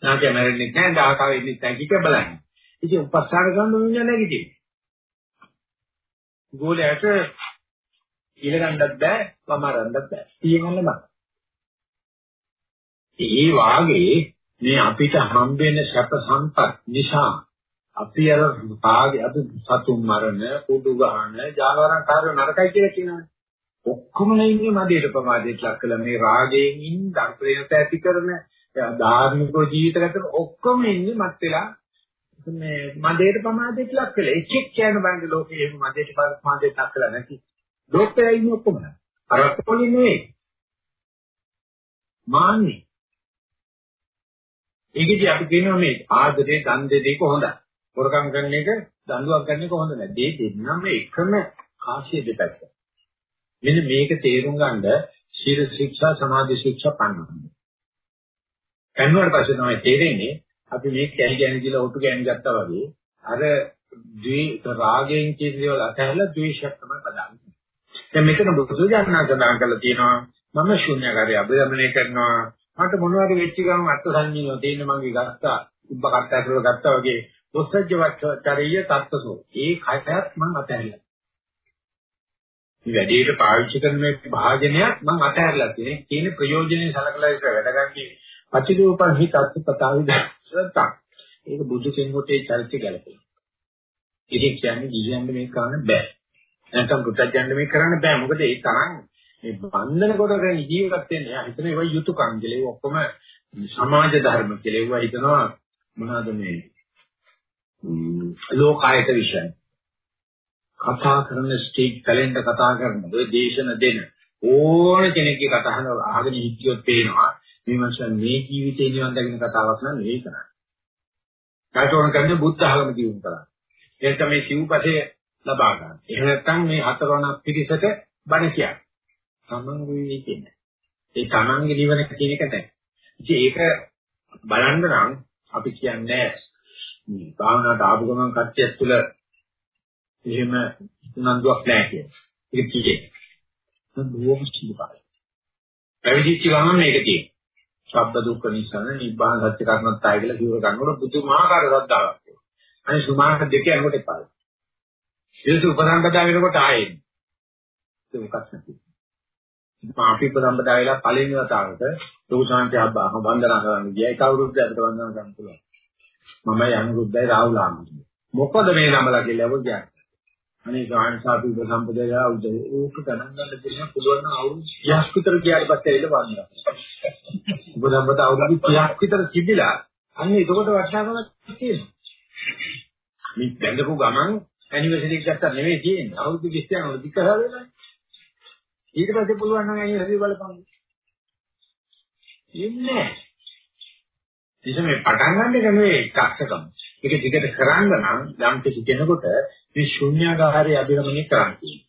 නාකිය මැරෙන්නේ නැහැ, ඩාකාව ඉන්නේ නැහැ කික බලන්නේ. ඉතින් උපස්ථාන කරන දුන්නා නැගිටින්. ගෝලයට ඉලගන්නත් බෑ, වමරන්නත් බෑ. තියෙනවල බෑ. ඒ වාගේ මේ අපිට හම්බෙන සැප සම්පත් නිසා අපි අර භාගය අද සතුන් මරණ, කුඩු ගහන, ජාවාරම් කාර්ය නරකයි කියලා කියනවානේ. ඔක්කොම නෙන්නේ මදේට ප්‍රමාදයට ලක් කළ මේ රාගයෙන් ඉන්න ධර්මයට ඇති කරන ධාර්මික ජීවිත ගත ඔක්කොම ඉන්නේ මත් වෙලා මේ මදේට ප්‍රමාදයට ලක් කළ. එක් එක් කියන බංග ලෝකයේ එහෙම මදේට ප්‍රමාදයට ලක් කළා නැති. ලෝකයේ ඉන්නේ ඔක්කොම අර කොලින් නෙවෙයි. මාන්නේ. ඒකදී අපි කියනවා මේ ආදරේ දන් දෙක හොඳයි හොරකම් කරන එක දඬුවම් කරන එක හොඳ නැහැ දෙය දෙන්නම එකම කාසිය දෙපැත්ත. මෙන්න මේක තේරුම් ගන්න සීල ශික්ෂා සමාධි ශික්ෂා පන්නනවා. පන්නුවට පස්සේ තමයි තේරෙන්නේ අපි මේ කැහි ගැන කියලා ඔටු ගෑන් ගත්තා වගේ අර ද්වේ රාගයෙන් කියන දේවල් අතහැරලා ද්වේෂයක් තමයි පදාන්නේ. දැන් මෙතන බුදුජානනා සඳහන් කරලා තියෙනවා මම ශුන්‍යකාරය අභිරමණය කරනවා මට මොනවද වෙච්ච ගමන් අත්ත සංජීවන තේින්න මගේ ගත්තා උබ්බ කට්ටා කරලා ගත්තා වගේ ඔස්සජ්ජ වච්චරිය තත්ත්වසෝ ඒ කයත් මම අතහැරලා මේ වැඩේට පාවිච්චි කරන මේ භාජනයක් මම අතහැරලා තියෙන. කියන ප්‍රයෝජනෙයි සලකලා ඒක වැඩ ගන්නේ පටිලෝපන් හිත අත්පතාවිදසත. ඒක බුදු කෙනෙකුට ඒ චරිතය ගැලපෙනවා. ඉතින් කියන්නේ ගියන්න මේක කරන්න බෑ. නැත්නම් පුතජන්න මේක කරන්න බෑ. මොකද ඒ තරම් මේ බන්ධන කොට කරන ජීවිතයක් තියෙන. එයා හිතන ඒවා යුතුයකම් කියලා. ඒ ඔක්කොම සමාජ ධර්ම කියලා. ඒවා හිතනවා මොනවද මේ ලෝකායත විශ්යන්. කතා කරන ස්ටේජ් කැලෙන්ඩර් කතා කරන ඔය දේශන දෙන ඕන කෙනෙක්ගේ කතාහන අහගෙන හිටියොත් පේනවා මේ මාසන් මේ ජීවිතේ නිවන් දකින්න කතාවක් නම් නෙවෙයි කරන්නේ. කාටෝන කරන්නේ බුද්ධ ආගම කියුම් කරා. ඒක තමයි සිව්පසේ ලබා ගන්න. එහෙම නැත්නම් මේ හතරවන පිටිසට බණ කියන්නේ. තමන් වෙන්නේ කියන්නේ. ඒ තමන්ගේ නිවන කියන එක නැහැ. ඉතින් ඒක බලන්න නම් අපි කියන්නේ මේ භාවනාවට ආපු ගමන් කච්චියක් තුළ එහෙම උනන්දුවක් නැහැ කියන. ඒක කියේ. බොහොම සිල්පයි. පැවිදිච්ච ගමන් මේක තියෙනවා. ශබ්ද දුක්ඛ නිසන නිබ්බාන සත්‍ය කර්මත්තාය කියලා කිව්ව ගන්නකොට බුදුමාහාර ශ්‍රද්ධාවක් තියෙනවා. අනේ සුමාන දෙක යනකොට එපායි. ඒක උපසම්පදා වෙනකොට ආයේ. ඒක මොකක්ද නැති. අපි උපසම්පදා වෙලා පළවෙනි වතාවට ලෝක ශාන්ති අබ්බා වන්දනා කරන්න ගියා. ඒක අවුරුද්ද අපිට වන්දනා කරන්න පුළුවන්. මම යනුරුද්දයි රාහුල ආමතුමා. මොකද මේ නමලා කියලා වගේ අනේ ගානසාපි උපසම්පදයා උදේ ඕක ගණන් ගන්න දෙන්න පුළුවන් නම් අවුරුදු 30ක් විතර ගියාට පස්සේ ඇවිල්ලා වන්දනා. උපසම්පද අවුරුදු 30ක් විතර තිබිලා අන්න ඒකට වටිනාකමක් තියෙනවා. මේ බැඳපු ගමන් ඇනිවර්සරි එක ගත්තා නෙවෙයි තියෙන්නේ. අවුරුදු 20 යනකොට දික්කසා වෙනවා. ඊට පස්සේ පුළුවන් නම් ඇනිවර්සරි බලපන්. ඉන්නේ. ඉතින් මේ පටන් ගන්න එක නෙවෙයි ක්ෂකම්. ඒක දිගට කරන්න නම් යම් කිසි කෙනෙකුට මේ ශුන්‍යාගාරය අභිරමණය කරන්න තියෙනවා.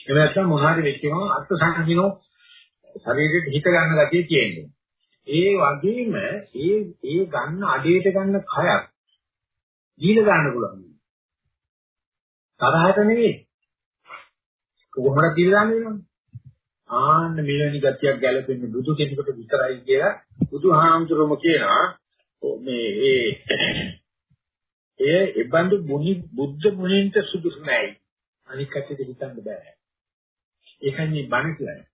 එහෙම නැත්නම් මොනවාරි වෙච්චම අර්ථ සංහිනෝ ශරීරෙට හිත ගන්න ගැතිය තියෙන්නේ. ඒ වගේම ඒ ඒ ගන්න අඩේට ගන්න කයක් දීල ගන්න පුළුවන්. තරහට නෙවෙයි. කොහොමද දීල ගන්න වෙනවද? ආන්න මෙවැනි ගතියක් ගැලපෙන්නේ බුදු කෙනෙකුට විතරයි කියලා බුදුහාමුදුරුවෝ කියනවා මේ ඒ එය ඉබඳු මුනි බුද්ධ මුනින්ට සුදුසු නැහැ. අනික් කටට හිතන්න බෑ. ඒකන්නේ බණ කියන්නේ.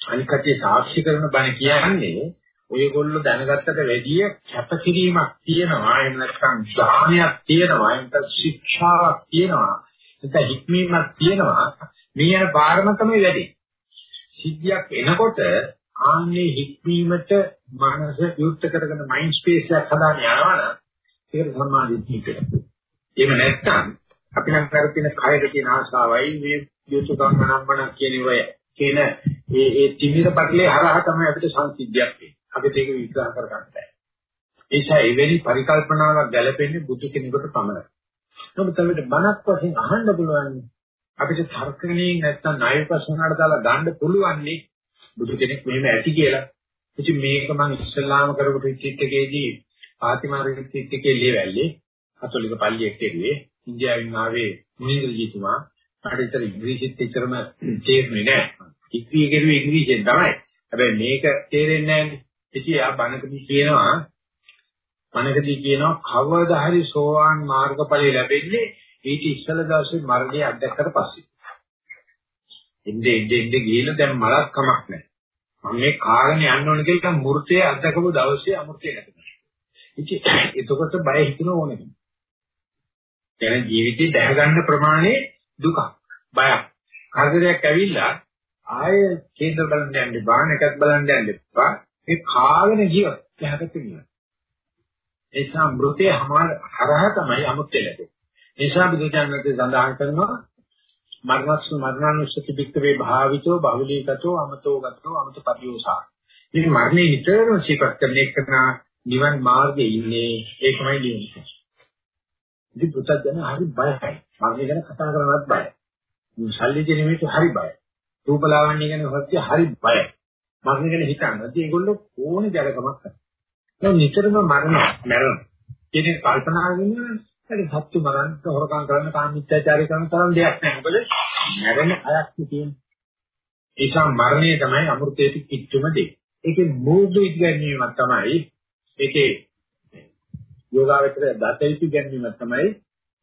අනික් කටේ සාක්ෂි කරන බණ කියන්නේ ඔයගොල්ලෝ දැනගත්තට වැඩිය කැපකිරීමක් තියෙනවා එහෙම නැත්නම් ඥානයක් තියෙනවා එහෙම නැත්නම් ශික්ෂාවක් තියෙනවා නැත්නම් හික්මීමක් තියෙනවා මේ යන පාරම තමයි වැඩි සිද්ධියක් එනකොට ආන්නේ හික්මීමට මනස යුක්ත කරගෙන මයින්ඩ් ස්පේස් එකක් හදාගෙන යනවනම් ඒකට සම්මාදිට්ඨිය කියනවා. එහෙම නැත්නම් අපි නම් කරගෙන කයද තියෙන ආශාවයි මේ යොචුකම් නම්බන කියන වය කියන ඒ ඒ තිමිර පැටලේ හරහා තමයි අපිට සංසිද්ධියක් වෙන්නේ. අපිට ඒක විග්‍රහ කර ගන්න බෑ. ඒ නිසා එවැනි පරිකල්පනාවක් ගැලපෙන්නේ බුදු කෙනෙකුට පමණයි. නමුත් අපිට බණක් වශයෙන් අහන්න පුළුවන් අපිට තර්කණේ නැත්නම් ණය ප්‍රශ්නකට දාලා ගන්න පුළුවන් නේ බුදු කෙනෙක් මෙහෙම ඇති කියලා. ඉතින් මේක මම ඉස්ලාම කරපු රිට්‍රීට් එකේදී පාතිමාර රිට්‍රීට් එකේ ලියවැල්ලේ කතෝලික පල්ලියක් කෙරුවේ ඉන්දියාවෙන් ආවේ මුනිඳ ජීතුමා. කාටිතර ඉංග්‍රීසිත් එච්චරම තේරුනේ නැහැ. ඉක්වි කෙරුවේ ඉංග්‍රීසියෙන් තමයි. හැබැයි මේක තේරෙන්නේ නැහැ. ඉතින් ආ බණකදී කියනවා බණකදී කියනවා කවදා හරි සෝවාන් මාර්ගඵලය ලැබෙන්නේ ඊට ඉස්සල දවසේ මරණය අත්දැකලා පස්සේ. ඉnde ඉnde ඉnde ගිහිල්ලා දැන් මලක් කමක් නැහැ. මම මේ කාගෙන යන්න ඕන කියලා මූර්තය අත්දකපු දවසේ අමෘතය ලැබෙනවා. ඉතින් *coughs* එතකොට බය හිතන ඕනෙ. දැන් ජීවිතේ දැහ ගන්න ප්‍රමාණය දුක, බයක්. කරදරයක් ඇවිල්ලා ආය කේන්ද්‍ර බලන්න යන්න බාන එකක් බලන්න යන්න එපා. මේ කාගෙන ගියොත් යහකට ගියොත්. ඒ නිසා මෘතේ හරහා තමයි අමුත්‍ය ලැබෙන්නේ. ඒ නිසා බුදුචානන්සේ සඳහන් කරනවා මරණස් මරණානුස්සති පිටවේ භාවිතෝ බහුලීකතෝ අමතෝ ගතෝ අමත පරියෝසා. මේ මරණය නිතරම සිපත් කරන එකන නිවන් මාර්ගයේ ඉන්නේ ඒකමයි කියන්නේ. ඉතින් පුතත් හරි බයයි. මරණය ගැන කතා කරනවත් බයයි. ශල්්‍ය ජනෙමිට හරි බයයි. රූපලාවන්‍ය ගැන හොත්‍ය හරි බයයි. මරණය ගැන හිතන්නේ. ඉතින් ඒගොල්ලෝ ඕනේ ජලකමක් කරනවා. දැන් නිතරම මරණ මරණ. ඉතින් කල්පනා කරනවා හරි සත්තු මරන්න හොරකම් කරන්න කාමීත්‍යාචාරය කරන තරම් දෙයක් නැහැ. මොකද මරණ අයක් තියෙන්නේ. ඒ නිසා මරණය තමයි අමෘතයේ කිච්චුම දෙය. ඒකේ මූර්ධ ඉගැන්වීමක් තමයි ඒකේ යෝගාවචර දතයිති ගැනීම තමයි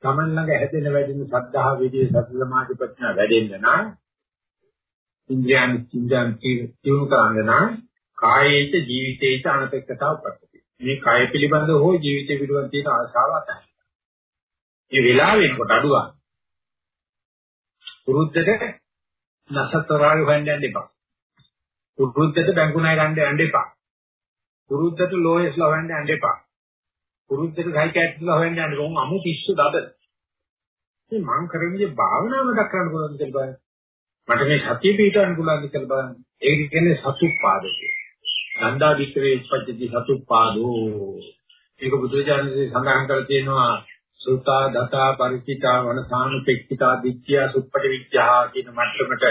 තමන් ළඟ හැදෙන වැඩෙන සද්ධා විදියේ සති සමාධි ප්‍රඥා වැඩෙන්න නම් ඉන්ද්‍රයන් ඉන්ද්‍රයන් කියුණු කරන්න නම් කායේත ජීවිතේත අනපේක්ෂතාව ප්‍රකටයි. මේ කාය පිළිබඳව හෝ ජීවිතය පිළිබඳව තියෙන ආශාව අතහැරලා. මේ වෙලාවෙනකොට අඩුවා. පුරුද්දට නසතරාගේ හොයන්න යන්න එපා. පුරුද්දට බැංකු ණය ගන්න යන්න එපා. පුරුද්දට ලෝයස් ලවන්න යන්න එපා. පුරුද්දට සයිකියාට්‍රිස්ලා හොයන්න යන්න කොහොම අමු පිස්සු දඩ. මේ මං කරන්නේ භාවනාව මතක් කරන්න පුළුවන් කියලා බලන්න. මට මේ සතිය පිටවන්න පුළුවන් කියලා බලන්න. ඒක කියන්නේ සතුප්පාදකය. නන්දා වික්‍රේ උපජ්ජති සතුප්පාදෝ. ඒක බුදුරජාණන්සේ සඳහන් කරලා තියෙනවා සුතා දතා පරිචිතා වනසානුපෙක්ඛිතා දිට්ඨිය සුප්පටි විඥා කියන මට්ටමට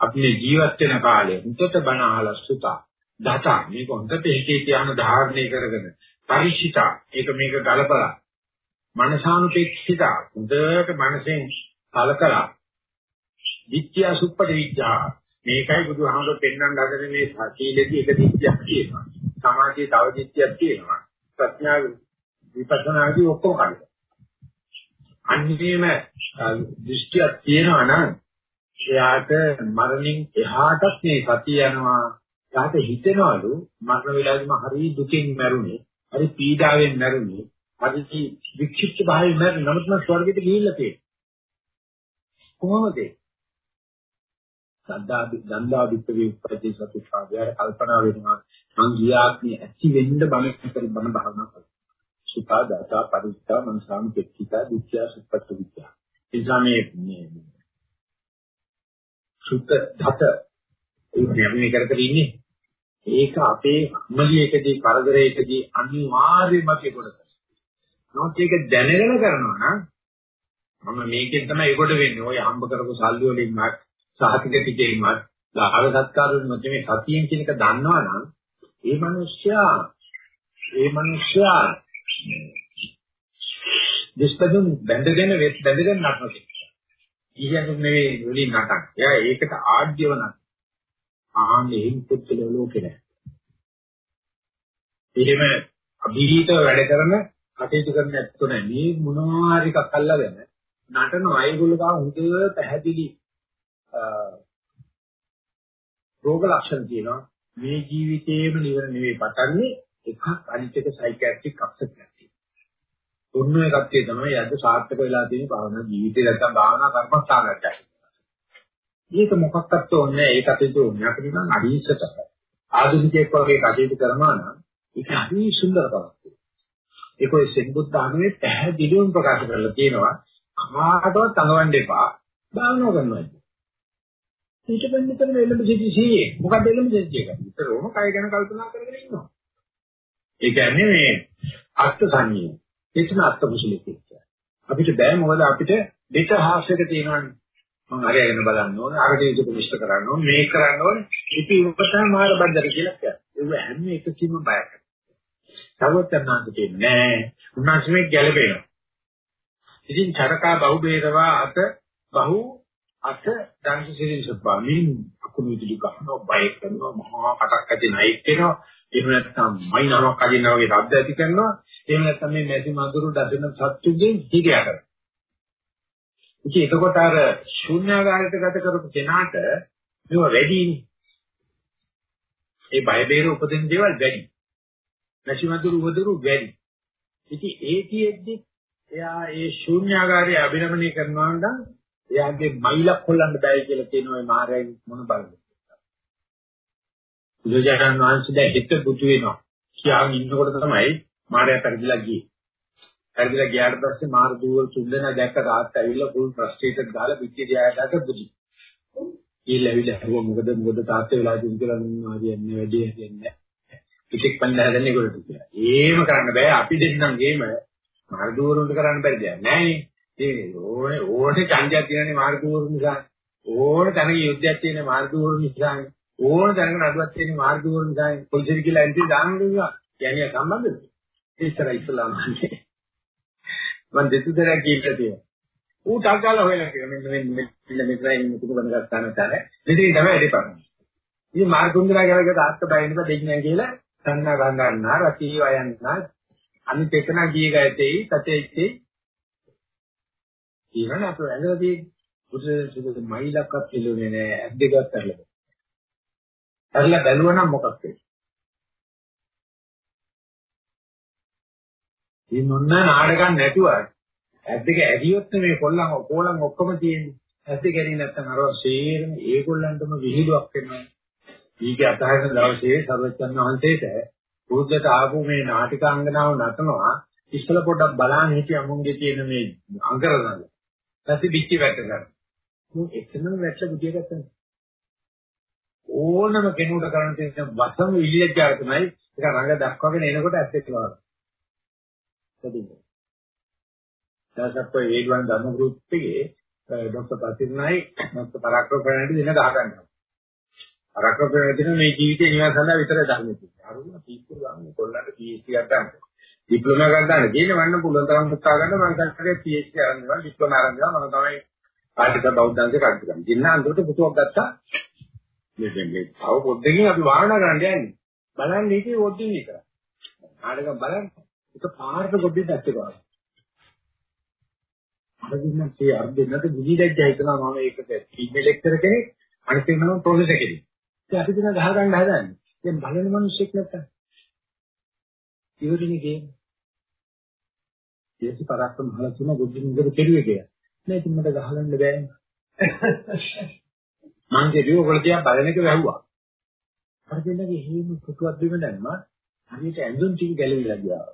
අපි ජීවත් වෙන කාලේ උන්ට බණ අහලා සුතා දතා. මේක හොඳට හිතේ තියාන ධාරණය කරගෙන පරිචිතා ඒක මේක ගලපලා මනසානුපෙක්ඛිතා හොඳට මනසෙන් කලකලා දිට්ඨිය සුප්පටි විඥා මේකයි බුදුහාමුදුරු පෙන්වන්න හදන මේ සීලෙදී එක දිට්ඨියක් තියෙනවා. සමාධියේ තව දිට්ඨියක් තියෙනවා. ප්‍රඥා විපස්සනාදී ඔක්කොම කඩලා අන්නේම දෘෂ්ටියක් තියෙනවා නම් එයාට මරණින් එහාටත් මේ සතිය යනවා. එයාට හිතෙනවලු මරණ වෙලාවෙම හරි දුකින් මැරුණේ, හරි පීඩාවෙන් මැරුණේ, හරි වික්ෂිප්ත භාවයෙන් මැරුණේ. නමුත් මම ස්වර්ගයට ගිහිල්ලා තියෙන්නේ. කොහොමද? සද්දා දන්දා විත්තේ උපදී සතුටාදයට කල්පනා වෙනවා. මං ගියාත්මේ ඇති වෙන්න බණ කර බණ භාවනා කරා. සුඛා දාතා පරිත්‍තා මනසාම පෙක්ඛිතා දුක්ඛ සුප්පත්ත විද්‍යා. ඉස්ලාමයේ මේ සුත්ත ධත ඒ කියන්නේ කර කර ඉන්නේ. ඒක අපේ අමලියකදී කරදරයකදී අනිවාර්යයෙන්ම ඒකට. නමුත් ඒක දැනගෙන කරනවා නම් මම මේකෙන් තමයි ඒකට වෙන්නේ. ඔය හම්බ කරපු සල්ලි වලින්වත් සාහිත්‍ය ටිකේවත් ලාභ සත්කාර වලින් මේ සතියෙන් කියන එක දන්නවනම් ඒ මිනිස්සයා ඒ මිනිස්සයා දෙස්පදුන් බැඳගෙන බැඳගෙන නටනවා. ඊයන් නෙවෙයි වලින් නටන. එයා ඒකට ආඩ්‍යව නටන. ආන්නේ හින්පුත්තල ලෝකේ නෑ. එහෙම අභීතව වැඩ කරන කටයුතු කරන ඇත්තෝ නෑ. මේ මොනවා හරි එකක් අල්ලගෙන නටන අයගොල්ලෝ ගා හුද පැහැදිලි රෝග ලක්ෂණ තියෙනවා. මේ ජීවිතේම නිවන නෙවෙයි පටන්නේ එකක් අනිත් එක සයිකියාට්‍රික් අප්සෙට් එකක්. ඔන්න ඔය කට්ටිය තමයි අද සාර්ථක වෙලා තියෙන භාවනා ජීවිතේ නැත්තම් භාවනා කර්මස්ථානයක්. මේක මොකක්වත් ඕනේ ඒක අතේට ඕනේ අපිට නම් අඩිස්සට ආධුනිකයෙක් වගේ කටයුතු කරනවා නම් ඒක හරි සුන්දර බවක් ඒක ඔය සෙන්බුද්ධ ආගමේ පැහැදිලිවම ප්‍රකාශ කරලා තියෙනවා. කමාටවත් අඟවන්න එපා. භාවනා කරනවා ඊට පස්සේ කරන එළඹ සිටි සීයේ. මොකක්ද එළඹ සිටි එක? විතරම කය ගැන කල්පනා කරගෙන ඉන්නවා. ඒ කියන්නේ මේ අර්ථ සංයම එතන අර්ථ කුසලයේ අපිට බෑ මොකද අපිට දෙක හාස්‍යක තියෙනවානේ. මම අරගෙන බලන්න ඕනේ අරට ඒක විශ්ල කරන්න ඕනේ මේක කරන්න ඕනේ ඉතින් උපතම මාර බද්දර කියලා කියනවා ඒක හැම එකකින්ම බයක්. සර්වඥාන්ත කියන්නේ නෑ. උන්වහන්සේ මේ ගැළපෙනවා. ඉතින් චරකා බහු බේරවා අත බහු අත දංශ සිරිසපා මින් අකුණු විදුලි ගන්නවා බය කරනවා මහා කටක් ඇති නයික් වෙනවා. එහෙම නැත්නම් මයින්නාවක් අදිනවා වගේ රද්ද ඇති කරනවා. එහෙම නැත්නම් මේ මැදි මදුරු දසන සත්තුගෙන් හිගය කරනවා ඉතින් එතකොට අර ශුන්‍යාගාරයට ගත කරපු කෙනාට මේව වැඩිනේ. ඒ බය බේර උපදින දේවල් වැඩි. නැසිමතුරු උවදුරු වැඩි. ඉතින් ඒකෙද්දි එයා ඒ ශුන්‍යාගාරය අභිරමණය කරනවා නම් එයාගේ මයිලක් හොල්ලන්න බෑ කියලා කියන ওই මාරයන් මොන බලද. බුදුජානන් වහන්සේ දැන් හිත බුදු වෙනවා. කියාගෙන ඉන්නකොට තමයි මාරයා පරිදිලා ගියේ. ඇවිල්ලා ගියාට පස්සේ මාර දුවල් තුන්දෙනා දැක්ක තාත්තා ඇවිල්ලා ෆුල් ෆ්‍රස්ට්‍රේටඩ් ගාලා පිටිය දිහාට බුදි. ඊළ ඇවිල්ලා හරුව මොකද මොකද තාත්තා වෙලා දුන් කියලා මම හරියන්නේ වැඩි හරියන්නේ නැහැ. පිටික් පන්න හදන්නේ ඒගොල්ලෝ කියලා. ඒම කරන්න බෑ අපි දෙන්නම් ගේම මාර දුවරුන්ට කරන්න බැරි දෙයක් නෑනේ. ඒ ඕනේ ඕනේ ඡන්දයක් තියෙනනේ මාර දුවරු නිසා. ඕන තැනක යුද්ධයක් තියෙන මාර දුවරු නිසා. ඕන තැනක නඩුවක් තියෙන මාර දුවරු නිසා. පොලිසිය කියලා එන්ටි දාන්න දුන්නා. කියන්නේ සම්බන්ධද? ඉස්සර ඉස්ලාම් හන්දේ. මම දෙතුදරක් කියලා තියෙනවා. ඌ ටක්ගාලා හොයලා කියලා මෙන්න මෙන්න මෙන්න මෙතන මුතුක බඳ ගන්න තැන. මෙතන තමයි වැඩි කරන්නේ. ඉතින් මාර්ගුන්දරා කියලා තාත්ත බයින්ද දෙන්නේ කියලා සන්නා ගන්නවා රති වයන්නා අනිත් එකන ගිය ගයතේ තතේච්චේ ඊවන අපේ ඇඟදී බුදු සුදු මයිලක්වත් පිළුනේ නෑ ඇස් දෙකක් කරලා. කරලා බැලුවා නම් මොකක්ද? ඉතින් ඔන්න නාඩගම් නැතුව ඇස් දෙක ඇදියොත් මේ කොල්ලන් කොලන් ඔක්කොම තියෙන්නේ. ඇස් දෙක ඇදී නැත්නම් අර ශේරම ඒගොල්ලන්ටම විහිළුවක් වෙනවා. ඊගේ අතහරින දවසේ සර්වචන් වහන්සේට බුද්ධට ආපු මේ නාටිකාංගනාව නටනවා ඉස්සල පොඩ්ඩක් බලන්න හිටිය අමුන්ගේ තියෙන මේ අංකරනල. ඊට පිටි වැට ගන්න. මොකද එක්සනම වැට බුදිය ගත්තා. ඕනම කෙනෙකුට කරන්න තියෙන වසම ඉලියජාව තමයි ඒක රඟ දක්වගෙන එනකොට ඇස් දෙක වහනවා. ලැබෙන්නේ. දවසක් ඔය වේගවන් ධර්ම ගෲප් එකේ ડોક્ટર පතිරණයි ડોક્ટર පරාක්‍රම ප්‍රණාඩි දෙන ගහ ගන්නවා. පරාක්‍රම ප්‍රණාඩි මේ ජීවිතේ නිවන් සඳහා විතරයි ධර්ම තියෙන්නේ. අරුණ පීස්තු ගන්න කොල්ලන්ට PhD එකක් ගන්න. ඩිප්ලෝමා එකක් ගන්න. දෙන්න වන්න පුළුවන් තරම් පුතා ගන්න මම කල්පනා PhD අරන්නවා ඩිප්ලෝමා අරන්නවා මම තමයි ආර්ථික බෞද්ධාංශ කටයුතු කරන්නේ. දෙන්න අන්තිමට පුතුවක් ගත්තා. මේ මේ තව පොඩ්ඩකින් අපි වාහන ගන්න යන්නේ. බලන්න ඉතින් ඕටින් විතර. ආඩක බලන්න. එක පාරට ගොඩේ දැක්කවා. අරගෙන මේ අර්ධෙන්නට විවිධයක් හිතනවා මම ඒකට ෆීමේල් ලෙක්චර් කෙනෙක් අනිත් එක නම ප්‍රොෆෙසර් කෙනෙක්. ඉතින් අපි දින ගහ ගන්න හදන්නේ. දැන් බලන මිනිස්සෙක් නැත්තම්. ඉවරිනේ ගේම. ඒකේ පරක්කම හල තුන ගොඩින් ඉඳලා කෙරුවේ කියලා. නෑ ඉතින් මට ගහලන්න බෑනේ. මං කියුවේ ඔයගොල්ලෝ තියා බලන එක වැහුවා. අර දෙන්නගේ හේම පුතුවක් බිම දැම්මා. හරියට ඇඳුම් ටික ගැලවිලා ගියා.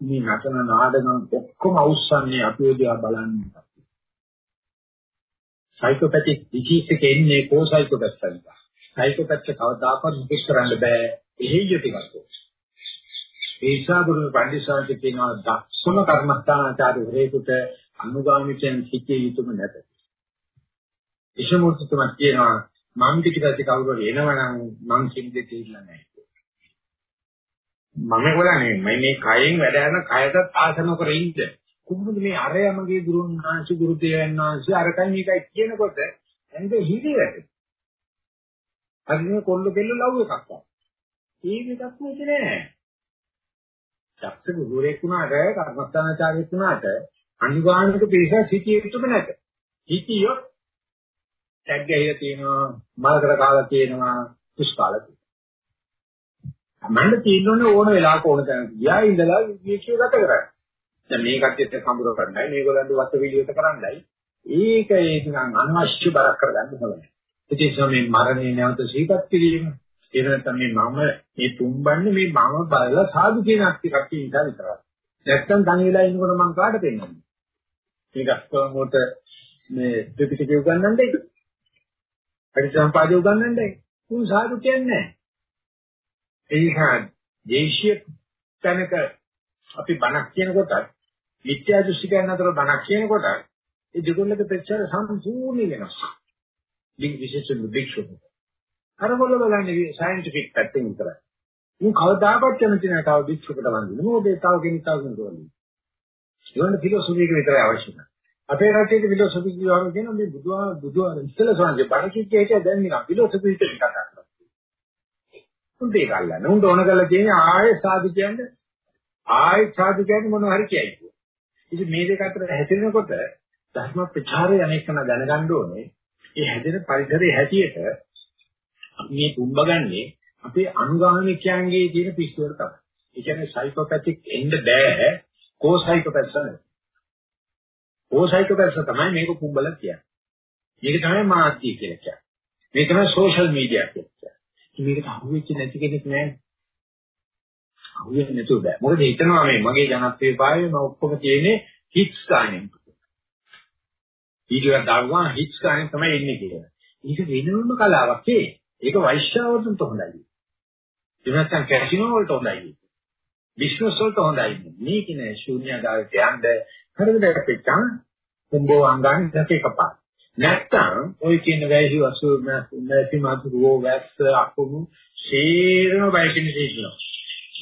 මේ නටන නාටකම් ඔක්කොම අවුස්සන්නේ අපි ඔදියා බලන්නේ. සයිකෝපැතික් ඩිසීස් එකේ ඉන්නේ කෝ සයිකෝපැත්සන්ට. සයිකෝපැත්ක කවදාකවත් මුකුත් කරන්න බෑ. එහෙයිය ටිකක්. ඒ නිසා ගුරු පඬිස්සාන්ති කියනවා දක්ෂම කර්මස්ථානාචාර්යවරයෙකුට අනුගාමිකයන් සිටිය යුතුම නැත. ඉෂමූර්තිතුමා කියනවා මම පිටිපස්සේ කවුරු හරි එනවනම් මං කිව්දේ තේරිලා නැහැ. මම හොරන්නේ මම මේ කයෙන් වැඩ කරන කයටත් ආසන කර ඉන්න. කොහොමද මේ අරයමගේ ගුරුන්වහන්සේ ගුරුදේවයන් වහන්සේ අරකයි මේකයි කියනකොට එන්ද හිදී වැටේ. අර මේ කොල්ල කෙල්ල ලව් එකක් ආවා. ඒක එකක් නෙවෙයි නෑ. දක්ෂ ගුරුවරයෙක් වුණාට කර්මස්ථානාචාර්යෙක් වුණාට අනිවාර්යක පිරිස සිටිය යුතුම නැත. හිතියොත් ටැග් ගහලා තියෙනවා මලකර කාලා තියෙනවා දුෂ්කාල තියෙනවා මන්න තියෙන්නේ ඕන වෙලාවක ඕන තැනක ගියා ඉඳලා විශ්ව ගත කරන්නේ. දැන් මේ කට්ටියත් සම්බුර කරන්නයි මේගොල්ලන්ට වත් පිළිවෙත කරන්නයි. ඒක ඒ නිකන් අනවශ්‍ය බරක් කරගන්න හොඳයි ඉතින් මේ මරණය නැවත සීපත් කිරීම. ඒ නැත්නම් මේ මම මේ තුම්බන්නේ මේ මම බලලා සාදු කියන අක්ටි කට්ටිය ඉඳලා විතරයි. නැත්තම් තනි වෙලා ඉන්නකොට මම කාට දෙන්නේ මේක අස්තෝමෝට මේ ත්‍රිපිටකය උගන්වන්නද ඒක පරිසම්පාදේ උගන්වන්නේ උන් සාදු කියන්නේ නැහැ. ඒ නිසා දේශීය තැනක අපි බණක් කියනකොට මිත්‍යා දෘෂ්ටිකයන් අතර බණක් කියනකොට ඒ දෙගොල්ලක ප්‍රචාර සම්පූර්ණ වෙනවා. ලිංග විශේෂයෙන් වික්ෂෝප. අර මොළ බලන්නේ සයන්ටිෆික් පැත්තෙන් විතරයි. උන් කවදාකවත් කැමති නැහැ තව වික්ෂෝපකට වන්දින. මොකද ඒ තව කෙනෙක් තව කෙනෙක් වන්දින. ඒවන ෆිලොසොෆි එක විතරයි අවශ්‍ය නැහැ. අපේ රටේ ෆිලොසොෆි කියවම කියන මේ බුදුහා බුදුහා ඉස්සෙල්ලා සෝන්ගේ බණ කිච්ච හිටිය දැන් නිකන් ෆිලොසොෆි හිත කතා කරනවා. උන් දෙක අල්ලන්න. උන් ඕන කරලා තියෙන්නේ ආයෙ සාදු කියන්නේ ආයෙ සාදු කියන්නේ මොනවා හරි කියයි. ඉතින් මේ දෙක අතර හැසිරෙනකොට ධර්ම ප්‍රචාරය අනේකන දැනගන්න ඕනේ. ඒ හැදෙන පරිසරයේ හැටියට මේ තුම්බගන්නේ අපේ අනුගාමිකයන්ගේ තියෙන පිස්සුවට තමයි. ඒ කියන්නේ සයිකෝපැතික් එන්න බෑ. කෝ සයිකෝපැත්ස් නෙවෙයි. ඕසයිකෝපැත්ස තමයි මේක කුඹල කියන්නේ. මේක තමයි මාධ්‍ය කියලා කියන්නේ. මේක තමයි සෝෂල් මීඩියා කියලා කියන්නේ. මේකට අහුවෙච්ච නැති කෙනෙක් නෑ. අහුවෙන්නේ නැතුව බෑ. මොකද හිතනවා මේ මගේ ජනප්‍රියභාවය මම ඔක්කොම කියන්නේ හිට්ස් ගානෙන්. ඊට දාගුවා හිට්ස් ගානෙන් තමයි එන්නේ කියලා. ඒක වෙනම කලාවක් ඒ. ඒක වෛශ්‍යාවතුන්ට හොඳයි. ඒ නැත්තම් කැසිනෝ වලට හොඳයි. බිස්නස් වලට හොඳයි. මේක නෑ ශූන්‍යතාවයට යන්න හරියට අපිටම කුඹෝ අංගන් දෙකේ කපා. නැත්තම් ওই කියන වැහි වසු නැති මාතුරෝ වැස්ස අකුණු ශීරම බයිකින් තියෙනවා.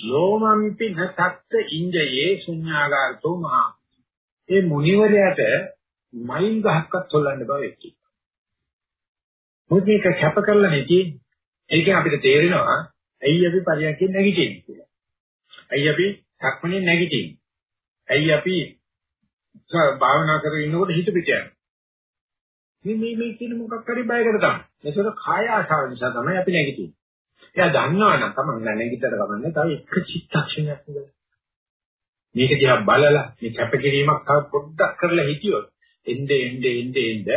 ලෝමම්පි නතක්ත ඉන්ජයේ ශුන්‍යාගාරතෝ මහා. ඒ මුනිවරයාට මයින් ගහක්වත් හොල්ලන්න බව එක්කි. මොකද මේක කැප කරලා නැති. ඒකෙන් අපිට තේරෙනවා ඇයි අපි පරියන්කෙන් නැගිටින්නේ කියලා. ඇයි අපි සක්මනේ නැගිටින්නේ. ඇයි අපි භාවනා කරගෙන ඉන්නකොට හිත පිට යනවා. මේ මේ මේ කියන මොකක් හරි බයකට තමයි. ඒසොර කාය ආශාව නිසා තමයි අපි නැගිටින්නේ. එයා දන්නවනම් තමයි නැගිටතර ගමන්නේ තව එක චිත්තක්ෂණයක් නේද? මේක දිහා බලලා මේ කැපකිරීමක් තව පොඩ්ඩක් කරලා හිටියොත් එnde එnde එnde එnde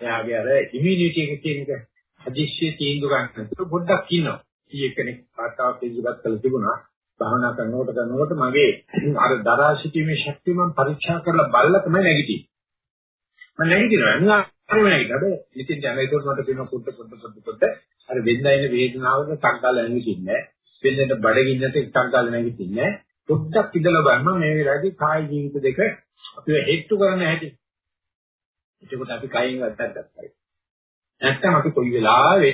එයාගේ අර ඉමුනිටි එක කියන එක හදිස්සිය තීන්දුව ගන්න පොඩ්ඩක් ඉන්නවා. ඊ කෙනෙක් කාටාවක් ඉදිරිපත් කළ තිබුණා. භාවනා කරනකොට කරනකොට මගේ අර දරා සිටීමේ ශක්තිය මම පරීක්ෂා කරලා බලලා තමයි නැගිටින්නේ. මම නැගිටිනවා අනිවාර්යයෙන්ම නැගිටිනවා. ඉතින් දැන් ඒක උඩට දෙන පොඩ පොඩ පොඩ පොඩ අර වෙන්දා ඉන වේදනාවක තක්කාල නැගිටින්නේ නැහැ. වෙන්දට බඩගින්නට තක්කාල නැගිටින්නේ නැහැ. පොඩ්ඩක් ඉඳලා බලන්න මේ වෙලාවේදී කාය ජීවිත දෙක අපිව හෙට්ටු කරන්න හැටි. එතකොට අපි කයින් වැටක් ගන්නවා. නැත්තම් අපි කොයි වෙලාවෙ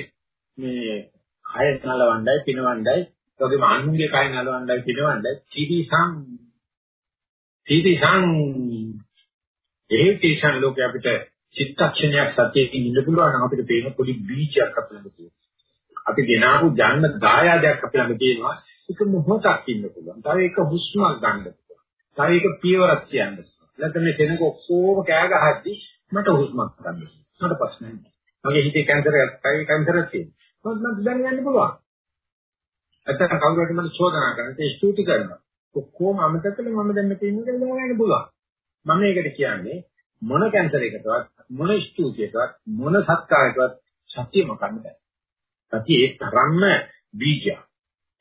මේ කය නලවණ්ඩයි පිනවණ්ඩයි වගේම අනුන්ගේ කය නලවන්නයි පිනවන්නයි තිරිසං තිරිසං ඒ තිරිසං ලෝකේ අපිට චිත්තක්ෂණයක් සතියකින් ඉන්න පුළුවන් නම් අපිට පේන පොඩි බීජයක් අපිට තියෙනවා. අපි ගෙනාවු ජන්ම දායාදයක් අපිට ළඟ තියෙනවා. ඒක මොහොතක් ඉන්න පුළුවන්. තව එක හුස්මක් ගන්න පුළුවන්. තව එක පියවරක් කියන්න පුළුවන්. නැත්නම් මේ සෙනඟ ඔක්කොම කෑ ගහද්දි මට හුස්මක් ගන්න. මට ප්‍රශ්නයක් නෑ. මගේ හිතේ කැන්සරයක්, කයි කැන්සරයක් තියෙනවා. මම දැනගන්න පුළුවන්. නැත්නම් කවුරු හරි මට චෝදනා කරනවා ඒ ස්තුති කරනවා. ඔක්කොම අමතක කළා මම දැන් මෙතන ඉන්නේ කියලා දැනගන්න පුළුවන්. මම මේකට කියන්නේ මොන කැන්සර් එකකටවත් මොන ස්තුතියකටවත් මොන සත්කාරයකටවත් සත්‍ය මොකක්ද බෑ. සත්‍ය ඒ තරම්ම බීජයක්.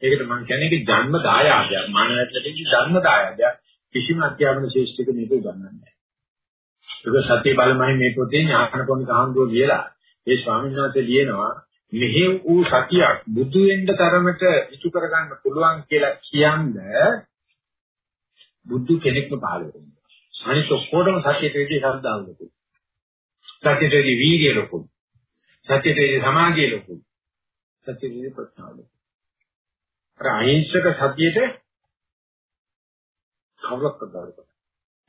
ඒකට මම කියන්නේ ජන්ම දායාදයක්. මානවත්වයේ ජන්ම දායාදයක්. කිසිම අධ්‍යාපන ශිෂ්ටක මේක උගන්වන්නේ නැහැ. ඒක සත්‍ය බලමයි මේ පොතේ ඥානකොණික හඳුව ලියලා ඒ ස්වාමීන් වහන්සේ ලියනවා මෙහි වූ සතියක් බුදු වෙන්න තරමට ඉතු කරගන්න පුළුවන් කියලා කියන්නේ බුදු කෙනෙක්ම පහළ වෙනවා. අනිත් ඔක්කොටම සත්‍යයට වෙදී ශ්‍රද්ධාව ලොකුයි. සත්‍යයට වෙදී වීර්යය ලොකුයි. සත්‍යයට වෙදී සමාධිය ලොකුයි. සත්‍යයට වෙදී ප්‍රඥාව ලොකුයි. අර අහිංසක සත්‍යයට කවුරක් කරදරද?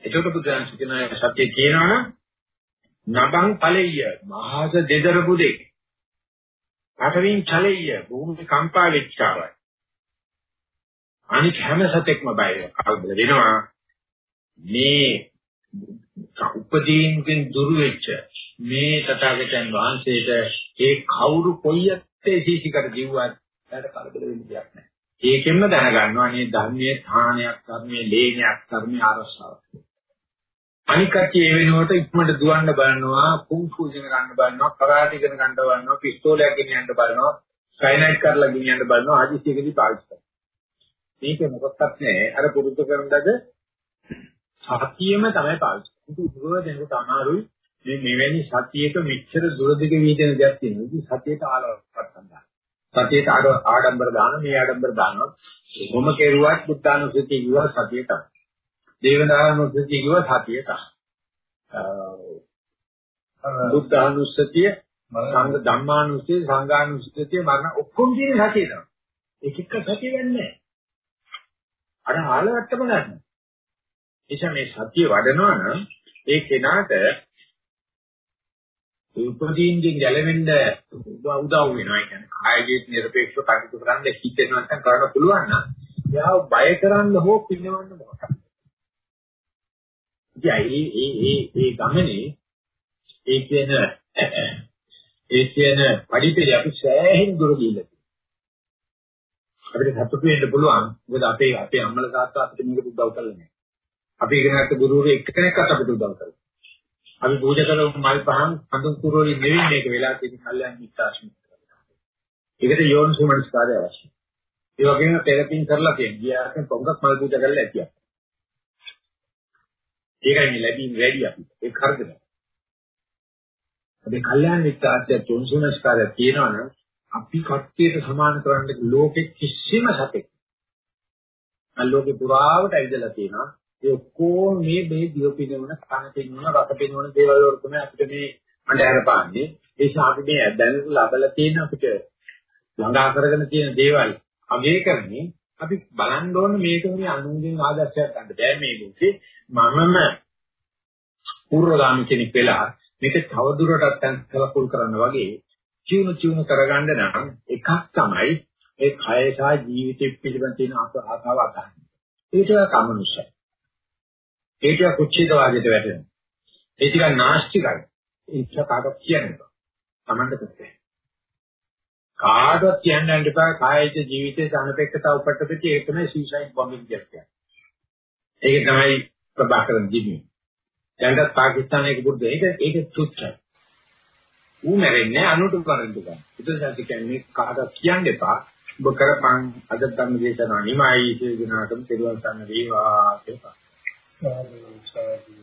එතකොට බුදුන් කියන සත්‍ය කියනවනම් නබං ඵලෙය මහස දෙදර බුදේ පඨවින් ඡලෙය භූමි කම්පා වෙච්චාවයි අනික හැම සතෙක්ම බය කල්බල වෙනවා මේ උපදීන්කින් දුරු වෙච්ච මේ තථාගතයන් වහන්සේට ඒ කවුරු කොයියත්තේ සීසිකට කිව්වත් එයාට කලබල වෙන්න දෙයක් නැහැ. ඒකෙන්ම දැනගන්නවා මේ ධර්මයේ ථානයක් ධර්මයේ ලේනයක් ධර්මයේ ආරස්සාවක්. අනික් කට්ටිය ඒ වෙනුවට ඉක්මනට දුවන්න බලනවා, කුන්ෆු ඉගෙන ගන්න බලනවා, කරාටි ඉගෙන ගන්න බලනවා, පිස්තෝලයක් ගෙනියන්න බලනවා, සයිනයිඩ් කරලා ගෙනියන්න බලනවා, ආදිසියකදී පාවිච්චි කරනවා. මේක මොකක්වත් නෑ. අර පුරුදු කරනදද සතියෙම තමයි පාවිච්චි කරන්නේ. ඒක උගව දෙනකොට අමාරුයි. මේ මෙවැනි සතියක මෙච්චර දුර දිග වීදෙන දෙයක් තියෙනවා. ඉතින් සතියට ආලවට්ටම් ගන්න. සතියට ආඩම්බර දාන මේ ආඩම්බර දානවා. කොහොම කෙරුවත් බුද්ධානුස්සතිය කිව්වා සතිය තමයි. දේවනානුස්සතිය කිව්වා සතිය තමයි. බුද්ධානුස්සතිය සංඝ ධම්මානුස්සතිය සංඝානුස්සතිය මරණ ඔක්කොම කියන සතිය තමයි. එක එක සතිය වෙන්නේ නැහැ. අර ආලවට්ටම ගන්න. එيشා මේ සතිය වඩනවා නම් ඒ කෙනාට උපදීන්ගෙන් ගැලවෙන්න උදව් වෙනවා. ඒ කියන්නේ කායයේ නිර්පේක්ෂව කටයුතු කරන්න හිතෙන්න නැත්නම් කරන්න පුළුවන් නම් එයාව බය කරන්න හෝ පිනවන්න මොකක්ද? ඉතින් ඒ ඒ ඒ ඒ ගමනේ ඒ කියන ඒ කියන පරිපිරි අපි සෑහෙන දුර ගිහිල්ලා අපිට සතුටු වෙන්න පුළුවන්. මොකද අපේ අපේ අම්මලා තාත්තා අපිට මේක උදව් කරලා නැහැ. අපි ඉගෙන ගත්ත ගුරුවරු එක්කෙනෙක්වත් අපිට උදව් කරලා. අපි පූජා කරන මල් පහන් හඳුන් කුරුවලින් නෙවෙයි මේක වෙලා තියෙන කල්යන් මිත්‍යාශ්‍රම. ඒකට යෝනිසෝමනස්කාරය අවශ්‍යයි. ඒ වගේම තෙරපින් කරලා තියෙනවා. ගියාට පොඟක් මල් පූජා කරලා ඇතියක්. ඒකයි මේ ලැබීම වැඩි අපි. ඒක හරිද? අපි කල්යන් මිත්‍යාශ්‍රය යෝනිසෝමනස්කාරය තියෙනවනම් අපි කට්ටියට සමාන කරන්න ලෝකෙ කිසිම සතෙක් අල්ලෝකේ පුරාවට ඇවිදලා තියෙනවා ඒ ඔක්කොම මේ මේ දිය පිනවන කන පිනවන රස පිනවන දේවල් වල තමයි අපිට මේ අnder පාන්නේ ඒ නිසා අපි මේ දැනට ලබලා තියෙන අපිට ළඟා කරගෙන තියෙන දේවල් අගේ කරන්නේ අපි බලන්න ඕන මේක මේ අනුන්ගෙන් ආදර්ශයක් ගන්න බෑ මේ ලෝකේ මමම පූර්වගාමී කෙනෙක් වෙලා මේක තවදුරටත් සැලකුල් කරන්න වගේ චුණු චුණු කරගන්න නම් එකක් තමයි ඒ කය සහ ජීවිතය පිළිබඳ තියෙන ආසාව අදහන්න. ඒක කමනුෂ්‍ය. ඒක කුච්චිත වාදයට වැටෙනවා. ඒ ටික නාස්තිකයි. ඒක කාටවත් කියන්න බෑ. Tamanda කරේ. කාටවත් කියන්න යන්න එපා කායික ජීවිතයේ ධනපෙක්කතාව උපට්ඨපෙච්ච ඒක තමයි සුයිසයිඩ් බොම්බින් කියන්නේ. ඒක තමයි ප්‍රභාකරන් දින්නේ. දැන්වත් පාකිස්තානයේ පුරුදු ඒක ඒක තුච්චයි. ඌ මැරෙන්නේ අනුට කරන්න ගන්න. ඒකත් කියන්නේ කාටවත් කියන්න එපා. ඔබ කරපන් අද ධම්ම දේශනා නිමයි කියන දිනාටම පිරුවන් ගන්න වේවා කියලා. සාදු සාදු